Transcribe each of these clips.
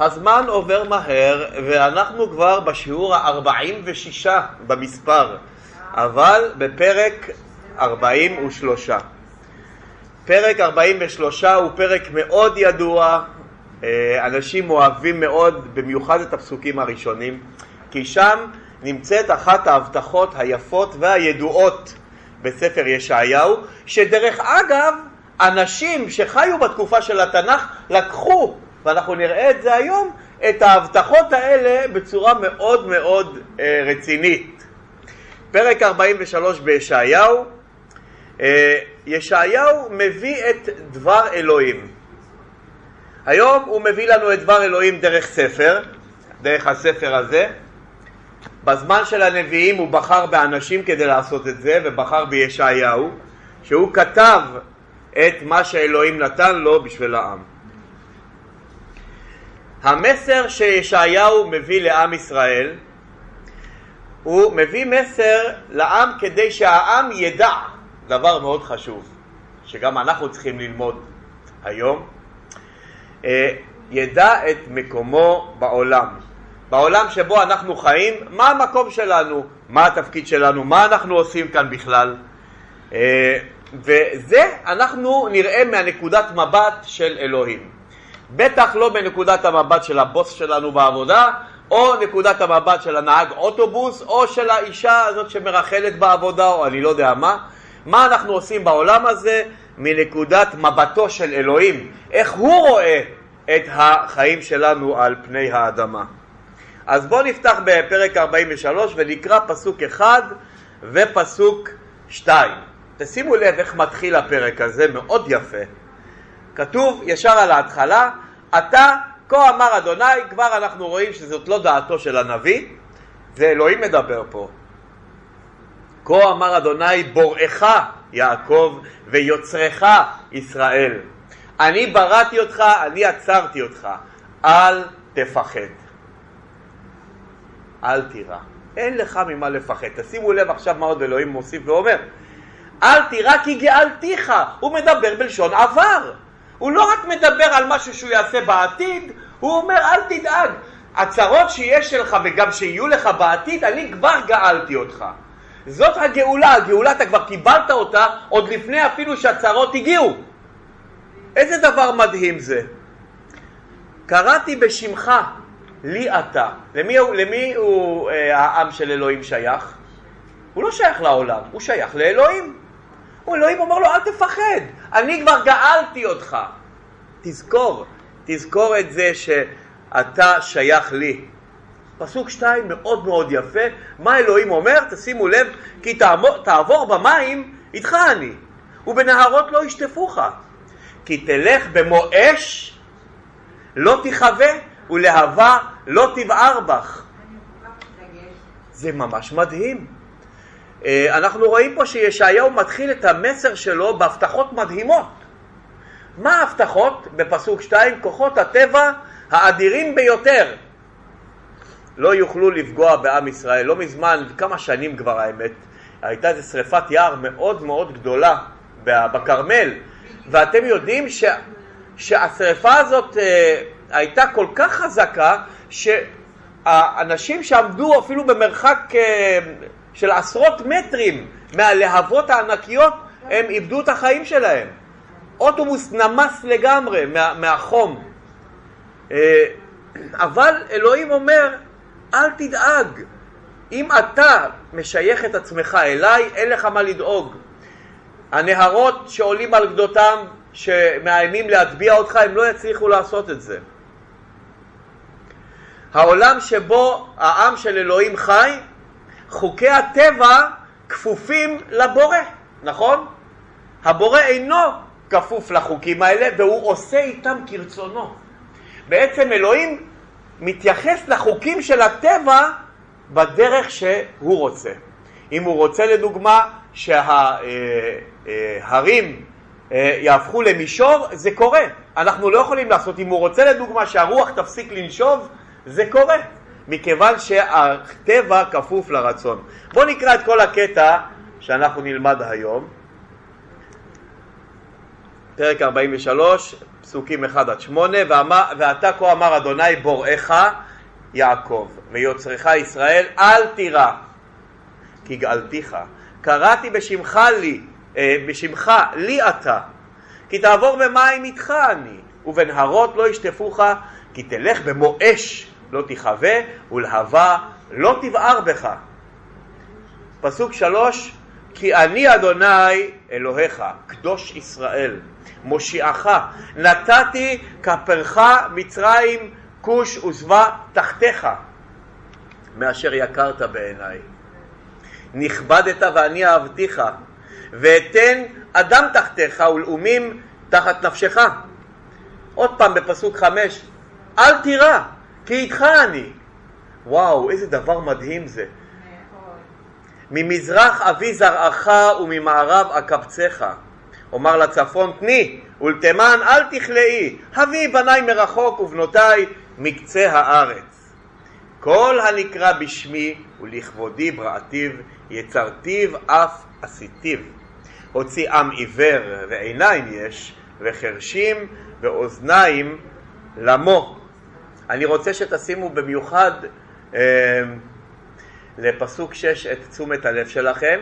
הזמן עובר מהר ואנחנו כבר בשיעור ה-46 במספר, אבל בפרק 43. פרק 43 הוא פרק מאוד ידוע, אה, אנשים אוהבים מאוד, במיוחד את הפסוקים הראשונים, כי שם נמצאת אחת ההבטחות היפות והידועות בספר ישעיהו, שדרך אגב, אנשים שחיו בתקופה של התנ"ך לקחו, ואנחנו נראה את זה היום, את ההבטחות האלה בצורה מאוד מאוד אה, רצינית. פרק 43 בישעיהו, אה, ישעיהו מביא את דבר אלוהים. היום הוא מביא לנו את דבר אלוהים דרך ספר, דרך הספר הזה. בזמן של הנביאים הוא בחר באנשים כדי לעשות את זה, ובחר בישעיהו, שהוא כתב את מה שאלוהים נתן לו בשביל העם. המסר שישעיהו מביא לעם ישראל, הוא מביא מסר לעם כדי שהעם ידע דבר מאוד חשוב, שגם אנחנו צריכים ללמוד היום, אה, ידע את מקומו בעולם. בעולם שבו אנחנו חיים, מה המקום שלנו, מה התפקיד שלנו, מה אנחנו עושים כאן בכלל. אה, וזה אנחנו נראה מהנקודת מבט של אלוהים. בטח לא מנקודת המבט של הבוס שלנו בעבודה, או נקודת המבט של הנהג אוטובוס, או של האישה הזאת שמרחלת בעבודה, או אני לא יודע מה. מה אנחנו עושים בעולם הזה מנקודת מבטו של אלוהים, איך הוא רואה את החיים שלנו על פני האדמה. אז בואו נפתח בפרק 43 ונקרא פסוק 1 ופסוק 2. תשימו לב איך מתחיל הפרק הזה, מאוד יפה. כתוב ישר על ההתחלה, אתה כה אמר אדוני, כבר אנחנו רואים שזאת לא דעתו של הנביא, זה אלוהים מדבר פה. כה אמר אדוני בוראך יעקב ויוצרך ישראל. אני בראתי אותך, אני עצרתי אותך, אל תפחד. אל תירא. אין לך ממה לפחד. תשימו לב עכשיו מה עוד אלוהים מוסיף ואומר. אל תירא כי גאלתיך. הוא מדבר בלשון עבר. הוא לא רק מדבר על משהו שהוא יעשה בעתיד, הוא אומר אל תדאג. הצרות שיש לך וגם שיהיו לך בעתיד, אני כבר גאלתי אותך. זאת הגאולה, הגאולה אתה כבר קיבלת אותה עוד לפני אפילו שהצרות הגיעו. איזה דבר מדהים זה. קראתי בשמך, לי אתה. למי, למי הוא אה, העם של אלוהים שייך? הוא לא שייך לעולם, הוא שייך לאלוהים. הוא אלוהים אומר לו, אל תפחד, אני כבר גאלתי אותך. תזכור, תזכור את זה שאתה שייך לי. פסוק שתיים מאוד מאוד יפה, מה אלוהים אומר? תשימו לב, כי תעבור, תעבור במים, איתך אני, ובנהרות לא ישטפוך. כי תלך במו אש, לא תכבה, ולהבה לא תבער בך. זה ממש מדהים. אה, אנחנו רואים פה שישעיהו מתחיל את המסר שלו בהבטחות מדהימות. מה ההבטחות? בפסוק 2, כוחות הטבע האדירים ביותר לא יוכלו לפגוע בעם ישראל. לא מזמן, כמה שנים כבר האמת, הייתה איזו שריפת יער מאוד מאוד גדולה בכרמל, ואתם יודעים ש, שהשריפה הזאת אה, הייתה כל כך חזקה, שהאנשים שעמדו אפילו במרחק אה, של עשרות מטרים מהלהבות הענקיות, הם איבדו את החיים שלהם. אוטובוס נמס לגמרי מה, מהחום. אה, אבל אלוהים אומר, אל תדאג. אם אתה משייך את עצמך אליי, אין לך מה לדאוג. הנהרות שעולים על גדותם, שמאיימים להטביע אותך, הם לא יצליחו לעשות את זה. העולם שבו העם של אלוהים חי, חוקי הטבע כפופים לבורא, נכון? הבורא אינו כפוף לחוקים האלה והוא עושה איתם כרצונו. בעצם אלוהים מתייחס לחוקים של הטבע בדרך שהוא רוצה. אם הוא רוצה לדוגמה שההרים אה, יהפכו למישור, זה קורה. אנחנו לא יכולים לעשות, אם הוא רוצה לדוגמה שהרוח תפסיק לנשוב, זה קורה. מכיוון שהטבע כפוף לרצון. בואו נקרא את כל הקטע שאנחנו נלמד היום. פרק 43, פסוקים 1 עד 8, ואתה כה אמר אדוני בוראך יעקב, ויוצרך ישראל אל תירא, כי גאלתיך. קראתי בשמך לי, אה, בשמך לי אתה, כי תעבור במים איתך אני, ובנהרות לא ישטפוך, כי תלך במו אש לא תכבה, ולהבה לא תבער בך. פסוק שלוש, כי אני אדוני אלוהיך, קדוש ישראל, מושיעך, נתתי כפרך מצרים כוש וזבא תחתיך, מאשר יקרת בעיניי. נכבדת ואני אהבתיך, ואתן אדם תחתיך ולאומים תחת נפשך. עוד פעם בפסוק חמש, אל תירא, כי איתך אני. וואו, איזה דבר מדהים זה. ממזרח אבי זרעך וממערב אקבצך. אומר לצפון תני, ולתימן אל תכלאי, הביא בניי מרחוק ובנותיי מקצה הארץ. כל הנקרא בשמי ולכבודי בראתיו, יצרתיו אף עשיתיו. הוציא עם עיוור ועיניים יש, וחרשים ואוזניים למו. אני רוצה שתשימו במיוחד אה, לפסוק 6 את תשומת הלב שלכם.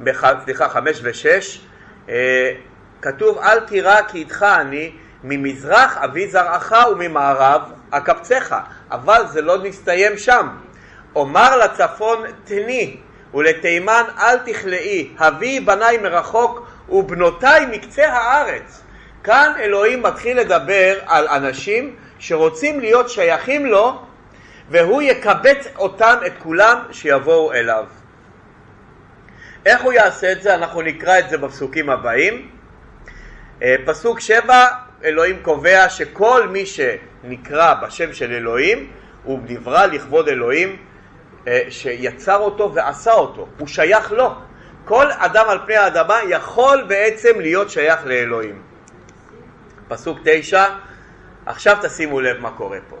בח, סליחה, חמש ושש, אה, כתוב אל תירא כי איתך אני ממזרח אביא זרעך וממערב אקבצך, אבל זה לא מסתיים שם. אומר לצפון תני ולתימן אל תכלאי, הביא בניי מרחוק ובנותיי מקצה הארץ. כאן אלוהים מתחיל לדבר על אנשים שרוצים להיות שייכים לו והוא יקבץ אותם, את כולם, שיבואו אליו. איך הוא יעשה את זה? אנחנו נקרא את זה בפסוקים הבאים. אה, פסוק שבע, אלוהים קובע שכל מי שנקרא בשם של אלוהים הוא נברא לכבוד אלוהים אה, שיצר אותו ועשה אותו, הוא שייך לו. כל אדם על פני האדמה יכול בעצם להיות שייך לאלוהים. פסוק תשע, עכשיו תשימו לב מה קורה פה.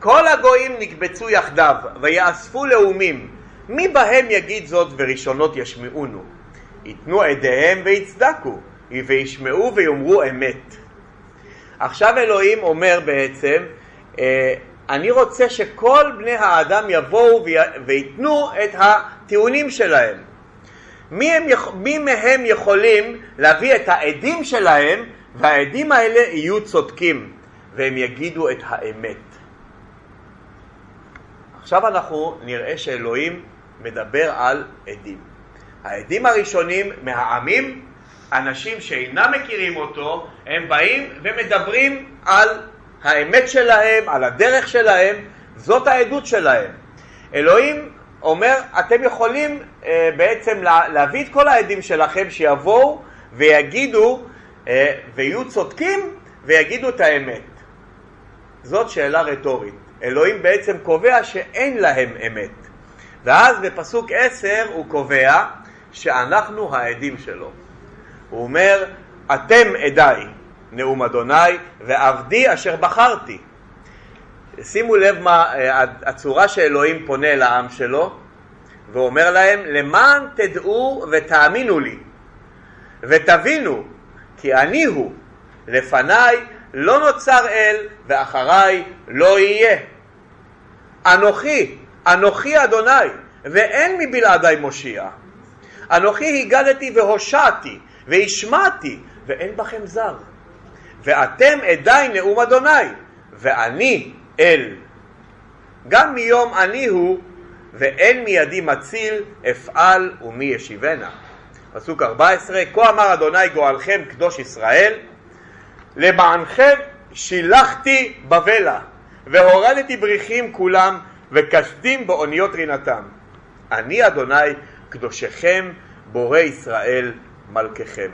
כל הגויים נקבצו יחדיו, ויאספו לאומים. מי בהם יגיד זאת וראשונות ישמעונו? ייתנו עדיהם ויצדקו, וישמעו ויאמרו אמת. עכשיו אלוהים אומר בעצם, אה, אני רוצה שכל בני האדם יבואו וייתנו את הטיעונים שלהם. מי, הם, מי מהם יכולים להביא את העדים שלהם, והעדים האלה יהיו צודקים, והם יגידו את האמת. עכשיו אנחנו נראה שאלוהים מדבר על עדים. העדים הראשונים מהעמים, אנשים שאינם מכירים אותו, הם באים ומדברים על האמת שלהם, על הדרך שלהם, זאת העדות שלהם. אלוהים אומר, אתם יכולים אה, בעצם לה, להביא את כל העדים שלכם שיבואו ויגידו, ויהיו צודקים ויגידו את האמת. זאת שאלה רטורית. אלוהים בעצם קובע שאין להם אמת. ואז בפסוק עשר הוא קובע שאנחנו העדים שלו. הוא אומר, אתם עדיי, נאום אדוני, ועבדי אשר בחרתי. שימו לב מה אה, הצורה שאלוהים פונה לעם שלו, ואומר להם, למען תדעו ותאמינו לי, ותבינו, כי אני הוא, לפניי לא נוצר אל, ואחריי לא יהיה. אנוכי, אנוכי אדוני, ואין מבלעדי מושיע. אנוכי הגדתי והושעתי, והשמעתי, ואין בכם זר. ואתם עדיי נאום אדוני, ואני אל. גם מיום אני הוא, ואין מידי מציל, אפעל ומי ישיבנה. פסוק 14, כה אמר אדוני גואלכם קדוש ישראל, למענכם שילחתי בבלה, והורדתי בריחים כולם, וקשדים באוניות רינתם. אני אדוני קדושכם, בורא ישראל מלככם.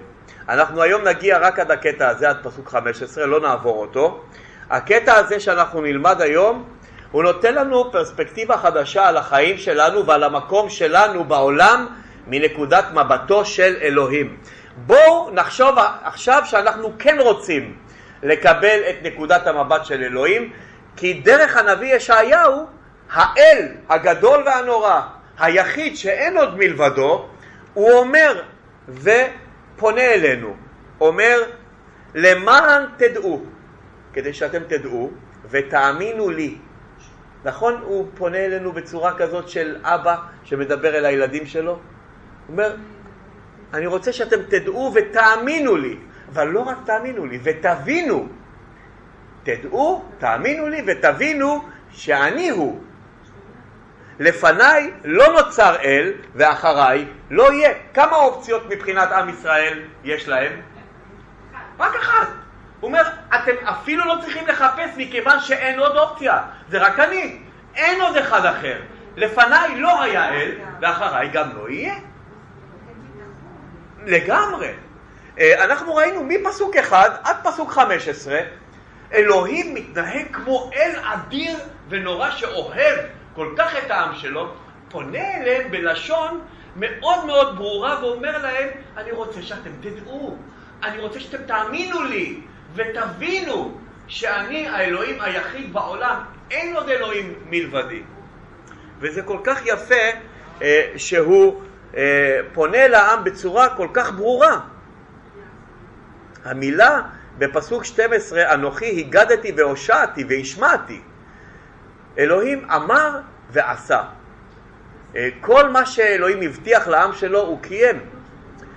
אנחנו היום נגיע רק עד הקטע הזה, עד פסוק 15, לא נעבור אותו. הקטע הזה שאנחנו נלמד היום, הוא נותן לנו פרספקטיבה חדשה על החיים שלנו ועל המקום שלנו בעולם מנקודת מבטו של אלוהים. בואו נחשוב עכשיו שאנחנו כן רוצים לקבל את נקודת המבט של אלוהים, כי דרך הנביא ישעיהו, האל הגדול והנורא, היחיד שאין עוד מלבדו, הוא אומר ופונה אלינו, אומר למען תדעו, כדי שאתם תדעו ותאמינו לי. נכון? הוא פונה אלינו בצורה כזאת של אבא שמדבר אל הילדים שלו. אומר, אני רוצה שאתם תדעו ותאמינו לי, אבל לא רק תאמינו לי, ותבינו. תדעו, תאמינו לי ותבינו שאני הוא. לפניי לא נוצר אל ואחריי לא יהיה. כמה אופציות מבחינת עם ישראל יש להם? רק אחת. הוא אומר, אתם אפילו לא צריכים לחפש מכיוון שאין עוד אופציה, זה רק אני, אין עוד אחד אחר. לפניי לא היה אל, ואחריי גם לא יהיה. לגמרי. אה, אנחנו ראינו מפסוק אחד עד פסוק חמש עשרה, אלוהים מתנהג כמו אל אדיר ונורא שאוהב כל כך את העם שלו, פונה אליהם בלשון מאוד מאוד ברורה ואומר להם, אני רוצה שאתם תדעו, אני רוצה שאתם תאמינו לי ותבינו שאני האלוהים היחיד בעולם, אין עוד אלוהים מלבדי. וזה כל כך יפה אה, שהוא פונה לעם בצורה כל כך ברורה. המילה בפסוק 12, אנוכי הגדתי והושעתי והשמעתי. אלוהים אמר ועשה. אה, כל מה שאלוהים הבטיח לעם שלו הוא קיים.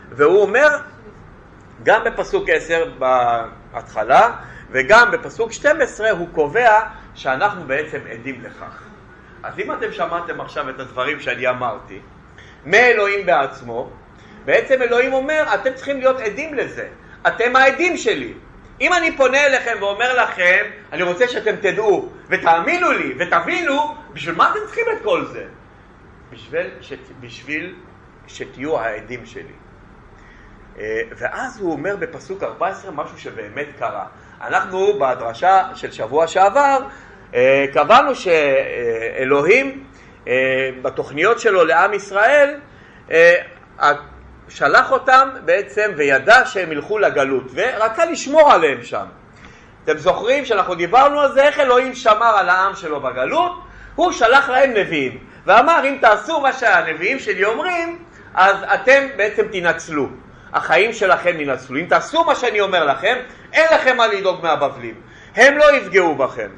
והוא אומר, גם בפסוק 10 בהתחלה וגם בפסוק 12 הוא קובע שאנחנו בעצם עדים לכך. אז אם אתם שמעתם עכשיו את הדברים שאני אמרתי, מאלוהים בעצמו, בעצם אלוהים אומר, אתם צריכים להיות עדים לזה. אתם העדים שלי. אם אני פונה אליכם ואומר לכם, אני רוצה שאתם תדעו ותאמינו לי ותבינו, בשביל מה אתם צריכים את כל זה? בשביל, ש... בשביל שתהיו העדים שלי. אה, ואז הוא אומר בפסוק 14 משהו שבאמת קרה. אנחנו בדרשה של שבוע שעבר אה, קבענו שאלוהים בתוכניות שלו לעם ישראל שלח אותם בעצם וידע שהם ילכו לגלות ורצה לשמור עליהם שם. אתם זוכרים שאנחנו דיברנו על זה, איך אלוהים שמר על העם שלו בגלות? הוא שלח להם נביאים ואמר אם תעשו מה שהנביאים שלי אומרים אז אתם בעצם תנצלו, החיים שלכם ינצלו. אם תעשו מה שאני אומר לכם, אין לכם מה לדאוג מהבבלים, הם לא יפגעו בכם.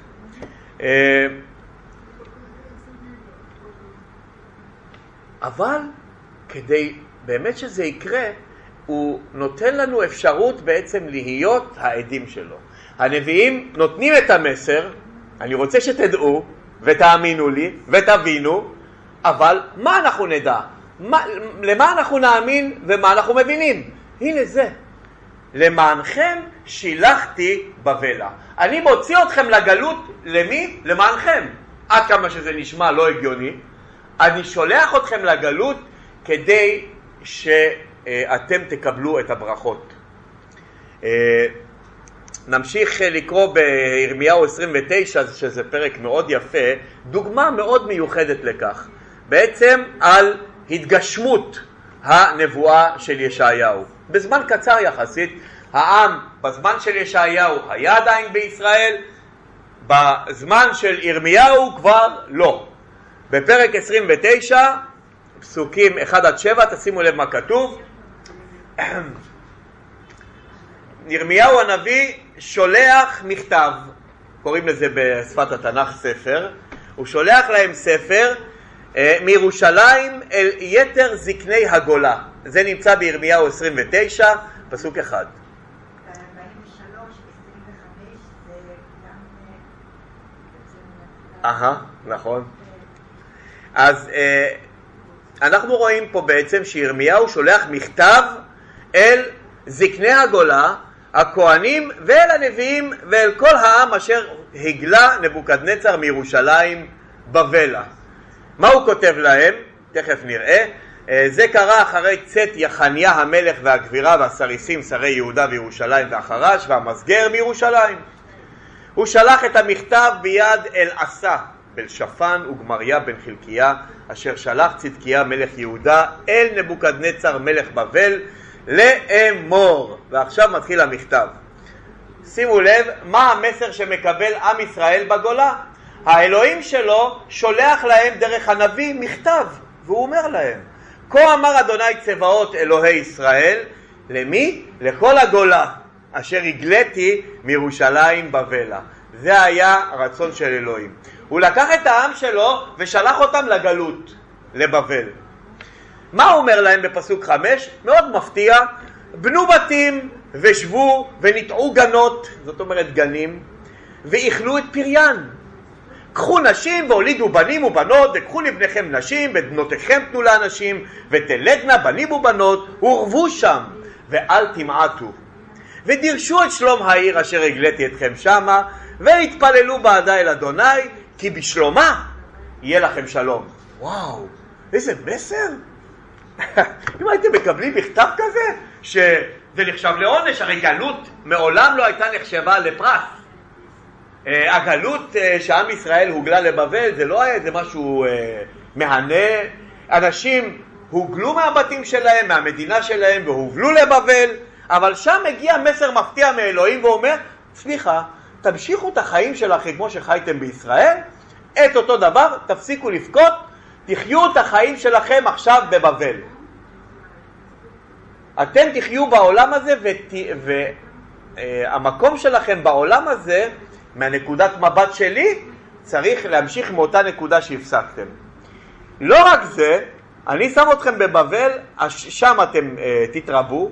אבל כדי באמת שזה יקרה, הוא נותן לנו אפשרות בעצם להיות העדים שלו. הנביאים נותנים את המסר, אני רוצה שתדעו ותאמינו לי ותבינו, אבל מה אנחנו נדע? מה, למה אנחנו נאמין ומה אנחנו מבינים? הנה זה. למענכם שילחתי בבלה. אני מוציא אתכם לגלות, למי? למענכם. עד כמה שזה נשמע לא הגיוני. אני שולח אתכם לגלות כדי שאתם תקבלו את הברכות. אה, נמשיך לקרוא בירמיהו 29, שזה פרק מאוד יפה, דוגמה מאוד מיוחדת לכך, בעצם על התגשמות הנבואה של ישעיהו. בזמן קצר יחסית, העם בזמן של ישעיהו היה עדיין בישראל, בזמן של ירמיהו כבר לא. בפרק 29 פסוקים 1 עד 7, תשימו לב מה כתוב. ירמיהו הנביא שולח מכתב, קוראים לזה בשפת התנ"ך ספר, הוא שולח להם ספר אה, מירושלים אל יתר זקני הגולה. זה נמצא בירמיהו 29, פסוק 1. אהה, נכון. אז אה, אנחנו רואים פה בעצם שירמיהו שולח מכתב אל זקני הגולה, הכהנים ואל הנביאים ואל כל העם אשר הגלה נבוקדנצר מירושלים בבלה. מה הוא כותב להם? תכף נראה. אה, זה קרה אחרי צאת יחניה המלך והגבירה והסריסים שרי יהודה וירושלים והחרש והמסגר מירושלים. הוא שלח את המכתב ביד אל עשה בן שפן וגמריה בן חלקיה, אשר שלח צדקיה מלך יהודה אל נבוקדנצר מלך בבל לאמור. ועכשיו מתחיל המכתב. שימו לב מה המסר שמקבל עם ישראל בגולה. האלוהים שלו שולח להם דרך הנביא מכתב, והוא אומר להם, כה אמר אדוני צבאות אלוהי ישראל, למי? לכל הגולה. אשר הגליתי מירושלים בבלה. זה היה הרצון של אלוהים. הוא לקח את העם שלו ושלח אותם לגלות, לבבל. מה הוא אומר להם בפסוק חמש? מאוד מפתיע, בנו בתים ושבו וניטעו גנות, זאת אומרת גנים, ואיכלו את פריין. קחו נשים והולידו בנים ובנות, וקחו לבניכם נשים, ובנותיכם תנו לאנשים, ותלדנה בנים ובנות, ורבו שם, ואל תמעטו. ודירשו את שלום העיר אשר הגליתי אתכם שמה, והתפללו בעדה אל אדוני, כי בשלומה יהיה לכם שלום. וואו, איזה מסר! אם הייתם מקבלים מכתב כזה, שזה נחשב לעונש, הרי גלות מעולם לא הייתה נחשבה לפרס. אה, הגלות אה, שעם ישראל הוגלה לבבל זה לא היה איזה משהו אה, מהנה, אנשים הוגלו מהבתים שלהם, מהמדינה שלהם והובלו לבבל, אבל שם מגיע מסר מפתיע מאלוהים ואומר, סליחה, תמשיכו את החיים שלכם כמו שחייתם בישראל, את אותו דבר, תפסיקו לבכות, תחיו את החיים שלכם עכשיו בבבל. אתם תחיו בעולם הזה והמקום ות... שלכם בעולם הזה מהנקודת מבט שלי, צריך להמשיך מאותה נקודה שהפסקתם. לא רק זה, אני שם אתכם בבבל, שם אתם uh, תתרבו,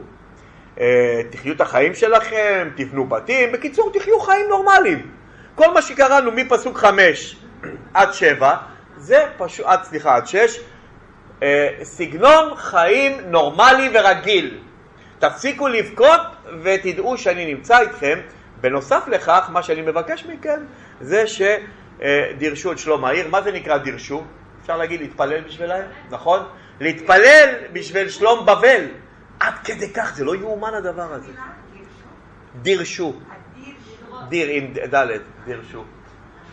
תחיו את החיים שלכם, תבנו בתים, בקיצור, תחיו חיים נורמליים. כל מה שקראנו מפסוק חמש עד שבע, זה פשוט, עד סליחה, עד שש, uh, סגנון חיים נורמלי ורגיל. תפסיקו לבכות ותדעו שאני נמצא איתכם בנוסף לכך, מה שאני מבקש מכם זה שדירשו את שלום העיר. מה זה נקרא דירשו? אפשר להגיד להתפלל בשבילם, נכון? להתפלל בשביל שלום בבל. עד כדי כך, זה לא יאומן הדבר הזה. דירשו. דיר עם ד', דירשו.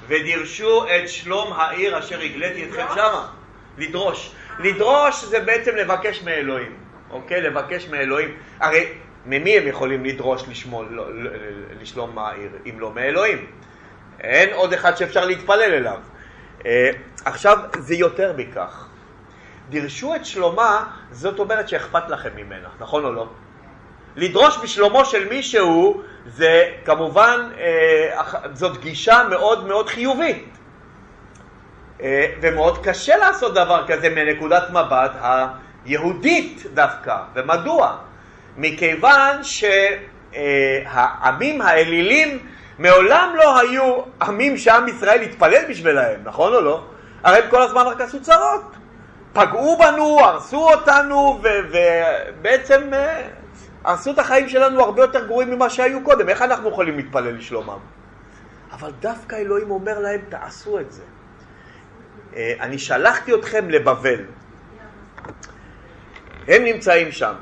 ודירשו את שלום העיר אשר הגליתי אתכם שמה. לדרוש. לדרוש זה בעצם לבקש מאלוהים, אוקיי? לבקש מאלוהים. הרי ממי הם יכולים לדרוש לשמול, לא, לשלום העיר, אם לא מאלוהים? אין עוד אחד שאפשר להתפלל אליו. אה, עכשיו, זה יותר מכך. דירשו את שלומה, זאת אומרת שאכפת לכם ממנה, נכון או לא? לדרוש בשלומו של מישהו זה כמובן, אה, זאת גישה מאוד מאוד חיובית. אה, ומאוד קשה לעשות דבר כזה מנקודת מבט היהודית דווקא. ומדוע? מכיוון שהעמים האלילים מעולם לא היו עמים שעם ישראל התפלל בשבילהם, נכון או לא? הרי הם כל הזמן רק עשו צרות. פגעו בנו, הרסו אותנו, ובעצם אה, הרסו את החיים שלנו הרבה יותר גרועים ממה שהיו קודם. איך אנחנו יכולים להתפלל לשלומם? אבל דווקא אלוהים אומר להם, תעשו את זה. אה, אני שלחתי אתכם לבבל. הם נמצאים שם.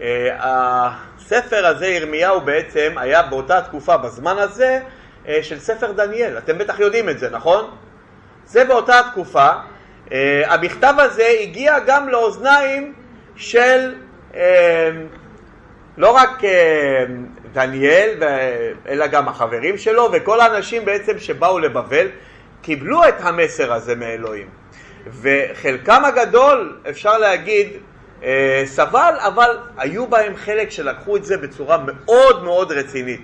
אה, הספר הזה, ירמיהו בעצם, היה באותה תקופה, בזמן הזה, של ספר דניאל. אתם בטח יודעים את זה, נכון? זה באותה תקופה. אה, המכתב הזה הגיע גם לאוזניים של לא רק דניאל, אלא גם החברים שלו, וכל האנשים בעצם שבאו לבבל, קיבלו את המסר הזה מאלוהים. וחלקם הגדול, אפשר להגיד, סבל, אבל היו בהם חלק שלקחו את זה בצורה מאוד מאוד רצינית.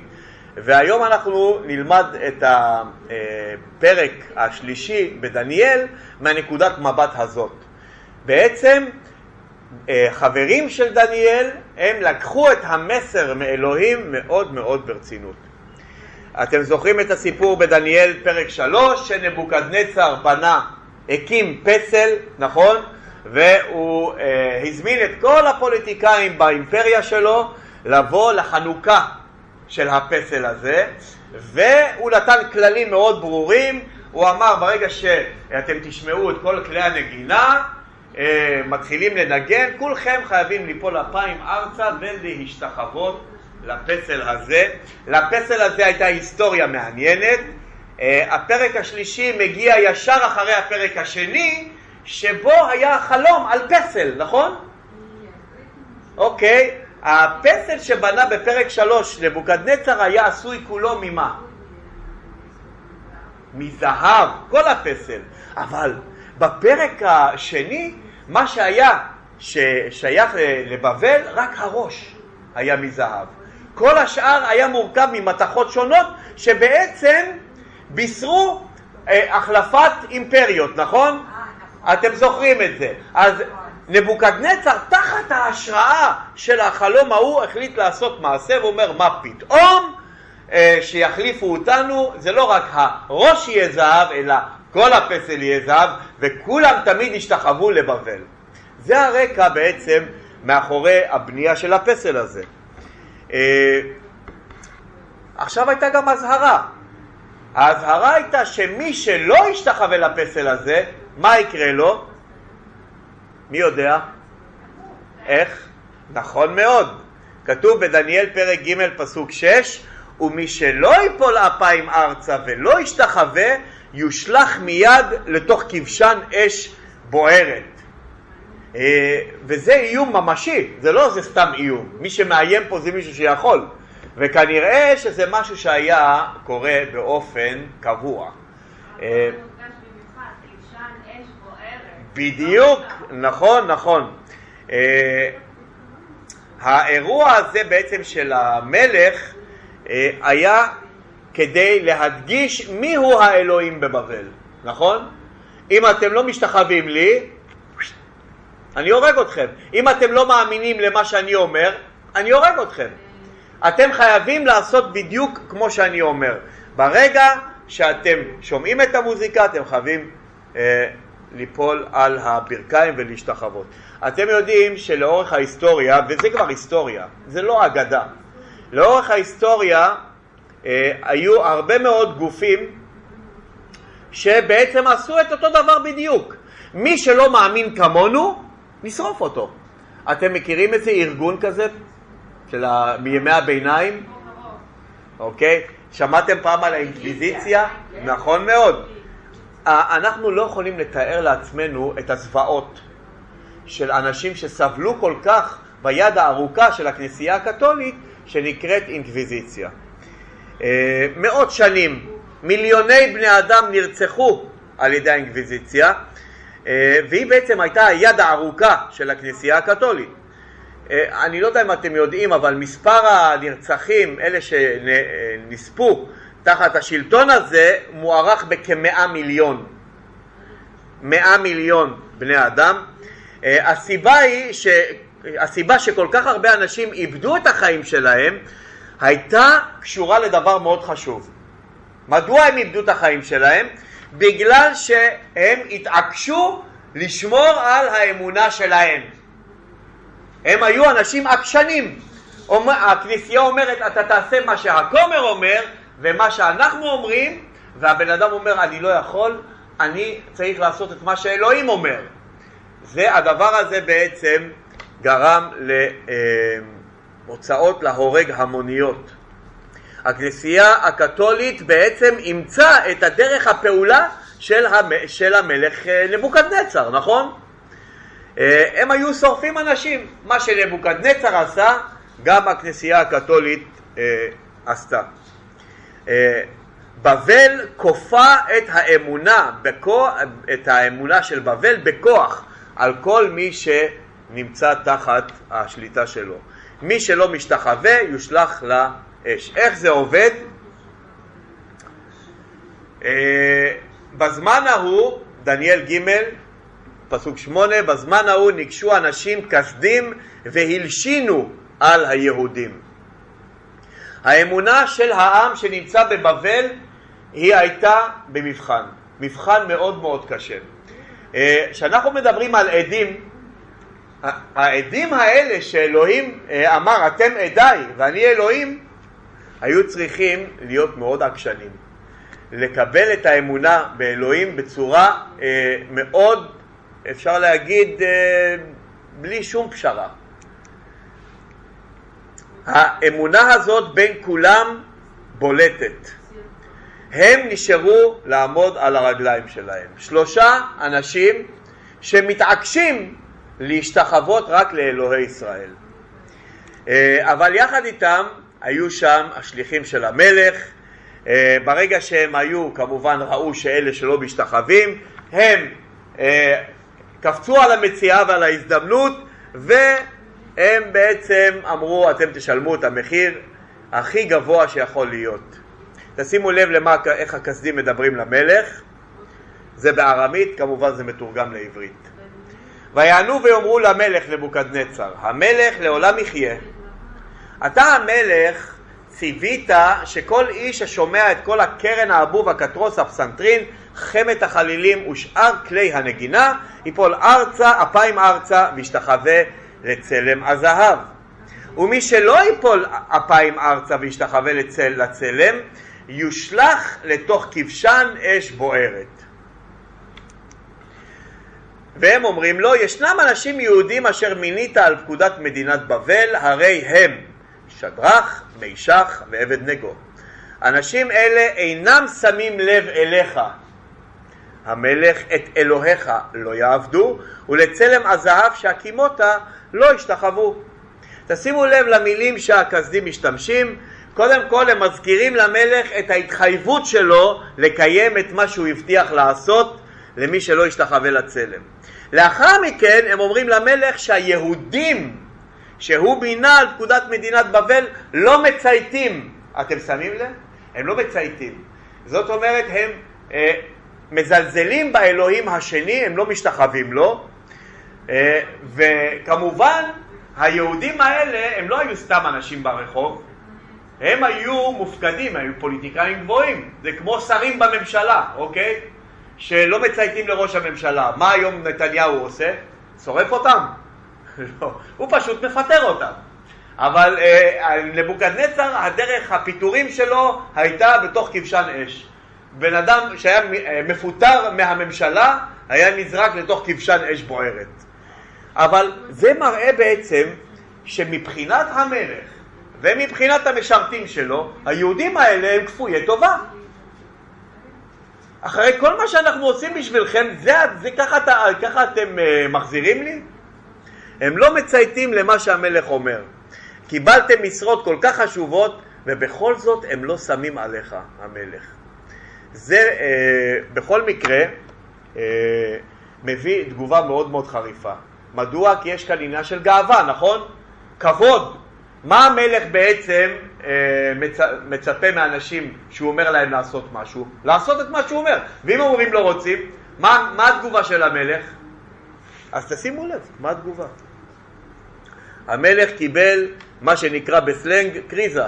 והיום אנחנו נלמד את הפרק השלישי בדניאל מהנקודת מבט הזאת. בעצם אה, חברים של דניאל, הם לקחו את המסר מאלוהים מאוד מאוד ברצינות. אתם זוכרים את הסיפור בדניאל פרק 3, שנבוקדנצר בנה, הקים פסל, נכון? והוא אה, הזמין את כל הפוליטיקאים באימפריה שלו לבוא לחנוכה של הפסל הזה, והוא נתן כללים מאוד ברורים, הוא אמר ברגע שאתם תשמעו את כל כלי הנגינה, אה, מתחילים לנגן, כולכם חייבים ליפול אפיים ארצה ולהשתחוות לפסל הזה. לפסל הזה הייתה היסטוריה מעניינת. אה, הפרק השלישי מגיע ישר אחרי הפרק השני, שבו היה חלום על פסל, נכון? אוקיי, הפסל שבנה בפרק שלוש נבוקדנצר היה עשוי כולו ממה? מזהב, כל הפסל. אבל בפרק השני, מה שהיה ששייך לבבל, רק הראש היה מזהב. כל השאר היה מורכב ממתכות שונות שבעצם בישרו אה, החלפת אימפריות, נכון? אתם זוכרים את זה. אז נבוקדנצר תחת ההשראה של החלום ההוא החליט לעשות מעשה ואומר מה פתאום אה, שיחליפו אותנו, זה לא רק הראש יהיה זהב אלא כל הפסל יהיה זהב וכולם תמיד ישתחוו לבבל. זה הרקע בעצם מאחורי הבנייה של הפסל הזה. אה, עכשיו הייתה גם אזהרה. האזהרה הייתה שמי שלא ישתחווה לפסל הזה, מה יקרה לו? מי יודע? איך? נכון מאוד. כתוב בדניאל פרק ג' פסוק 6 ומי שלא ייפול אפיים ארצה ולא ישתחווה יושלך מיד לתוך כבשן אש בוערת. אה, וזה איום ממשי, זה לא זה סתם איום, מי שמאיים פה זה מישהו שיכול, וכנראה שזה משהו שהיה קורה באופן קבוע. אה, בדיוק, נכון, נכון. אה, האירוע הזה בעצם של המלך היה כדי להדגיש מיהו האלוהים בבבל, נכון? אם אתם לא משתחווים לי, אני הורג אתכם. אם אתם לא מאמינים למה שאני אומר, אני הורג אתכם. אתם חייבים לעשות בדיוק כמו שאני אומר. ברגע שאתם שומעים את המוזיקה, אתם חייבים אה, ליפול על הברכיים ולהשתחוות. אתם יודעים שלאורך ההיסטוריה, וזה כבר היסטוריה, זה לא אגדה, לאורך ההיסטוריה אה, היו הרבה מאוד גופים שבעצם עשו את אותו דבר בדיוק. מי שלא מאמין כמונו, נשרוף אותו. אתם מכירים איזה ארגון כזה של ה... מימי הביניים? אוקיי? שמעתם פעם על האינקוויזיציה? נכון מאוד. אנחנו לא יכולים לתאר לעצמנו את הזוועות של אנשים שסבלו כל כך ביד הארוכה של הכנסייה הקתולית שנקראת אינקוויזיציה. אה, מאות שנים מיליוני בני אדם נרצחו על ידי האינקוויזיציה אה, והיא בעצם הייתה היד הארוכה של הכנסייה הקתולית. אה, אני לא יודע אם אתם יודעים, אבל מספר הנרצחים, אלה שנספו תחת השלטון הזה, מוערך בכמאה מיליון. מאה מיליון בני אדם. אה, הסיבה היא ש... הסיבה שכל כך הרבה אנשים איבדו את החיים שלהם הייתה קשורה לדבר מאוד חשוב. מדוע הם איבדו את החיים שלהם? בגלל שהם התעקשו לשמור על האמונה שלהם. הם היו אנשים עקשנים. הכנסייה אומרת, אתה תעשה מה שהכומר אומר ומה שאנחנו אומרים, והבן אדם אומר, אני לא יכול, אני צריך לעשות את מה שאלוהים אומר. זה, הדבר הזה בעצם גרם להוצאות להורג המוניות. הכנסייה הקתולית בעצם אימצה את הדרך הפעולה של, המ... של המלך אה, נבוקדנצר, נכון? אה, הם היו שורפים אנשים. מה שנבוקדנצר עשה, גם הכנסייה הקתולית אה, עשתה. בבל כופה את האמונה, את האמונה של בבל בכוח על כל מי שנמצא תחת השליטה שלו. מי שלא משתחווה יושלך ל... אש. איך זה עובד? אה, בזמן ההוא, דניאל ג', פסוק שמונה, בזמן ההוא ניגשו אנשים כסדים והלשינו על היהודים. האמונה של העם שנמצא בבבל היא הייתה במבחן, מבחן מאוד מאוד קשה. אה, כשאנחנו מדברים על עדים, העדים האלה שאלוהים אה, אמר אתם עדיי ואני אלוהים, היו צריכים להיות מאוד עקשנים, לקבל את האמונה באלוהים בצורה אה, מאוד, אפשר להגיד, בלי שום פשרה. האמונה הזאת בין כולם בולטת. הם נשארו לעמוד על הרגליים שלהם. שלושה אנשים שמתעקשים להשתחוות רק לאלוהי ישראל. אה, אבל יחד איתם היו שם השליחים של המלך, אה, ברגע שהם היו, כמובן ראו שאלה שלא משתחווים, הם אה, קפצו על המציאה ועל ההזדמנות והם בעצם אמרו אתם תשלמו את המחיר הכי גבוה שיכול להיות. תשימו לב למה, איך הכסדים מדברים למלך, זה בארמית, כמובן זה מתורגם לעברית. ויענו ויאמרו למלך נבוקדנצר, המלך לעולם יחיה. אתה המלך ציווית שכל איש השומע את כל הקרן האבוב, הקטרוס, הפסנתרין, חמת החלילים ושאר כלי הנגינה, יפול ארצה, אפיים ארצה, וישתחווה לצלם הזהב. ומי שלא ייפול אפיים ארצה וישתחווה לצל, לצלם, יושלך לתוך כבשן אש בוערת. והם אומרים לו, ישנם אנשים יהודים אשר מינית על פקודת מדינת בבל, הרי הם שדרך, מישך ועבד נגו. אנשים אלה אינם שמים לב אליך. המלך את אלוהיך לא יעבדו, ולצלם הזהב שהקימות לא ישתחוו. תשימו לב למילים שהכסדים משתמשים, קודם כל הם מזכירים למלך את ההתחייבות שלו לקיים את מה שהוא הבטיח לעשות למי שלא ישתחווה לצלם. לאחר מכן הם אומרים למלך שהיהודים שהוא בינה על פקודת מדינת בבל לא מצייתים. אתם שמים לב? הם לא מצייתים. זאת אומרת, הם אה, מזלזלים באלוהים השני, הם לא משתחווים לו, אה, וכמובן היהודים האלה הם לא היו סתם אנשים ברחוב, הם היו מופקדים, היו פוליטיקאים גבוהים, זה כמו שרים בממשלה, אוקיי? שלא מצייתים לראש הממשלה. מה היום נתניהו עושה? שורף אותם. לא, הוא פשוט מפטר אותם. אבל אה, נבוקדנצר, הדרך הפיטורים שלו הייתה בתוך כבשן אש. בן אדם שהיה אה, מפוטר מהממשלה היה נזרק לתוך כבשן אש בוערת. אבל זה מראה בעצם שמבחינת המלך ומבחינת המשרתים שלו, היהודים האלה הם כפויי טובה. אחרי כל מה שאנחנו עושים בשבילכם, זה, זה ככה, ככה אתם uh, מחזירים לי? הם לא מצייתים למה שהמלך אומר. קיבלתם משרות כל כך חשובות, ובכל זאת הם לא שמים עליך, המלך. זה אה, בכל מקרה אה, מביא תגובה מאוד מאוד חריפה. מדוע? כי יש כאן עניין של גאווה, נכון? כבוד. מה המלך בעצם אה, מצ... מצפה מאנשים שהוא אומר להם לעשות משהו? לעשות את מה שהוא אומר. ואם אומרים לא רוצים, מה, מה התגובה של המלך? אז תשימו לב, מה התגובה? המלך קיבל מה שנקרא בסלנג קריזה.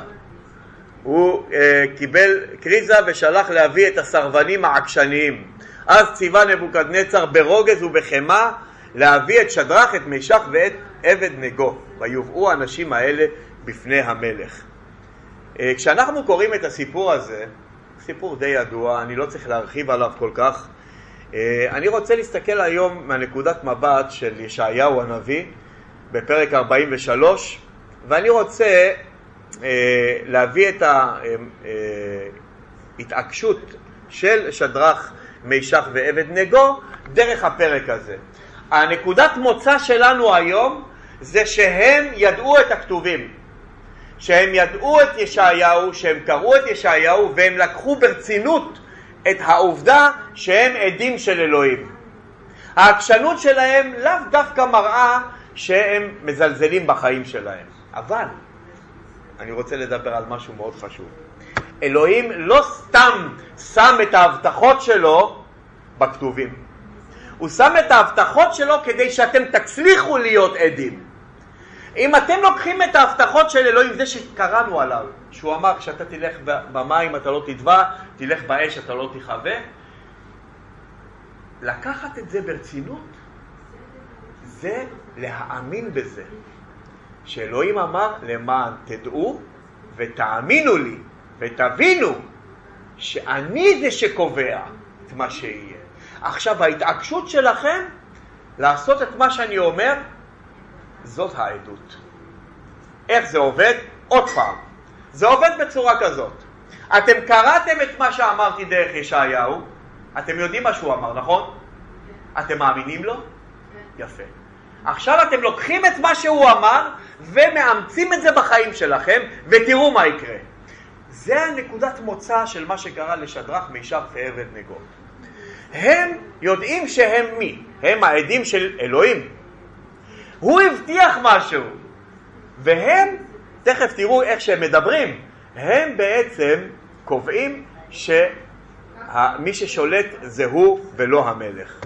הוא אה, קיבל קריזה ושלח להביא את הסרבנים העקשניים. אז ציווה נבוקדנצר ברוגז ובחמאה להביא את שדרך, את מישך ואת עבד נגו, ויובאו האנשים האלה בפני המלך. אה, כשאנחנו קוראים את הסיפור הזה, סיפור די ידוע, אני לא צריך להרחיב עליו כל כך, אה, אני רוצה להסתכל היום מהנקודת מבט של ישעיהו הנביא בפרק 43, ואני רוצה להביא את ההתעקשות של שדרך, מישך ועבד נגו דרך הפרק הזה. הנקודת מוצא שלנו היום זה שהם ידעו את הכתובים, שהם ידעו את ישעיהו, שהם קראו את ישעיהו והם לקחו ברצינות את העובדה שהם עדים של אלוהים. העקשנות שלהם לאו דווקא מראה שהם מזלזלים בחיים שלהם, אבל אני רוצה לדבר על משהו מאוד חשוב. אלוהים לא סתם שם את ההבטחות שלו בכתובים. הוא שם את ההבטחות שלו כדי שאתם תצליחו להיות עדים. אם אתם לוקחים את ההבטחות של אלוהים, זה שקראנו עליו, שהוא אמר כשאתה תלך במים אתה לא תטבע, תלך באש אתה לא תכבה, לקחת את זה ברצינות זה להאמין בזה. שאלוהים אמר למען תדעו ותאמינו לי ותבינו שאני זה שקובע את מה שיהיה. עכשיו ההתעקשות שלכם לעשות את מה שאני אומר, זאת העדות. איך זה עובד? עוד פעם, זה עובד בצורה כזאת. אתם קראתם את מה שאמרתי דרך ישעיהו, אתם יודעים מה שהוא אמר, נכון? אתם מאמינים לו? יפה. עכשיו אתם לוקחים את מה שהוא אמר ומאמצים את זה בחיים שלכם, ותראו מה יקרה. זה הנקודת מוצא של מה שקרה לשדרך, מישך ועבד נגו. הם יודעים שהם מי? הם העדים של אלוהים. הוא הבטיח משהו, והם, תכף תראו איך שהם מדברים, הם בעצם קובעים שמי ששולט זה הוא ולא המלך,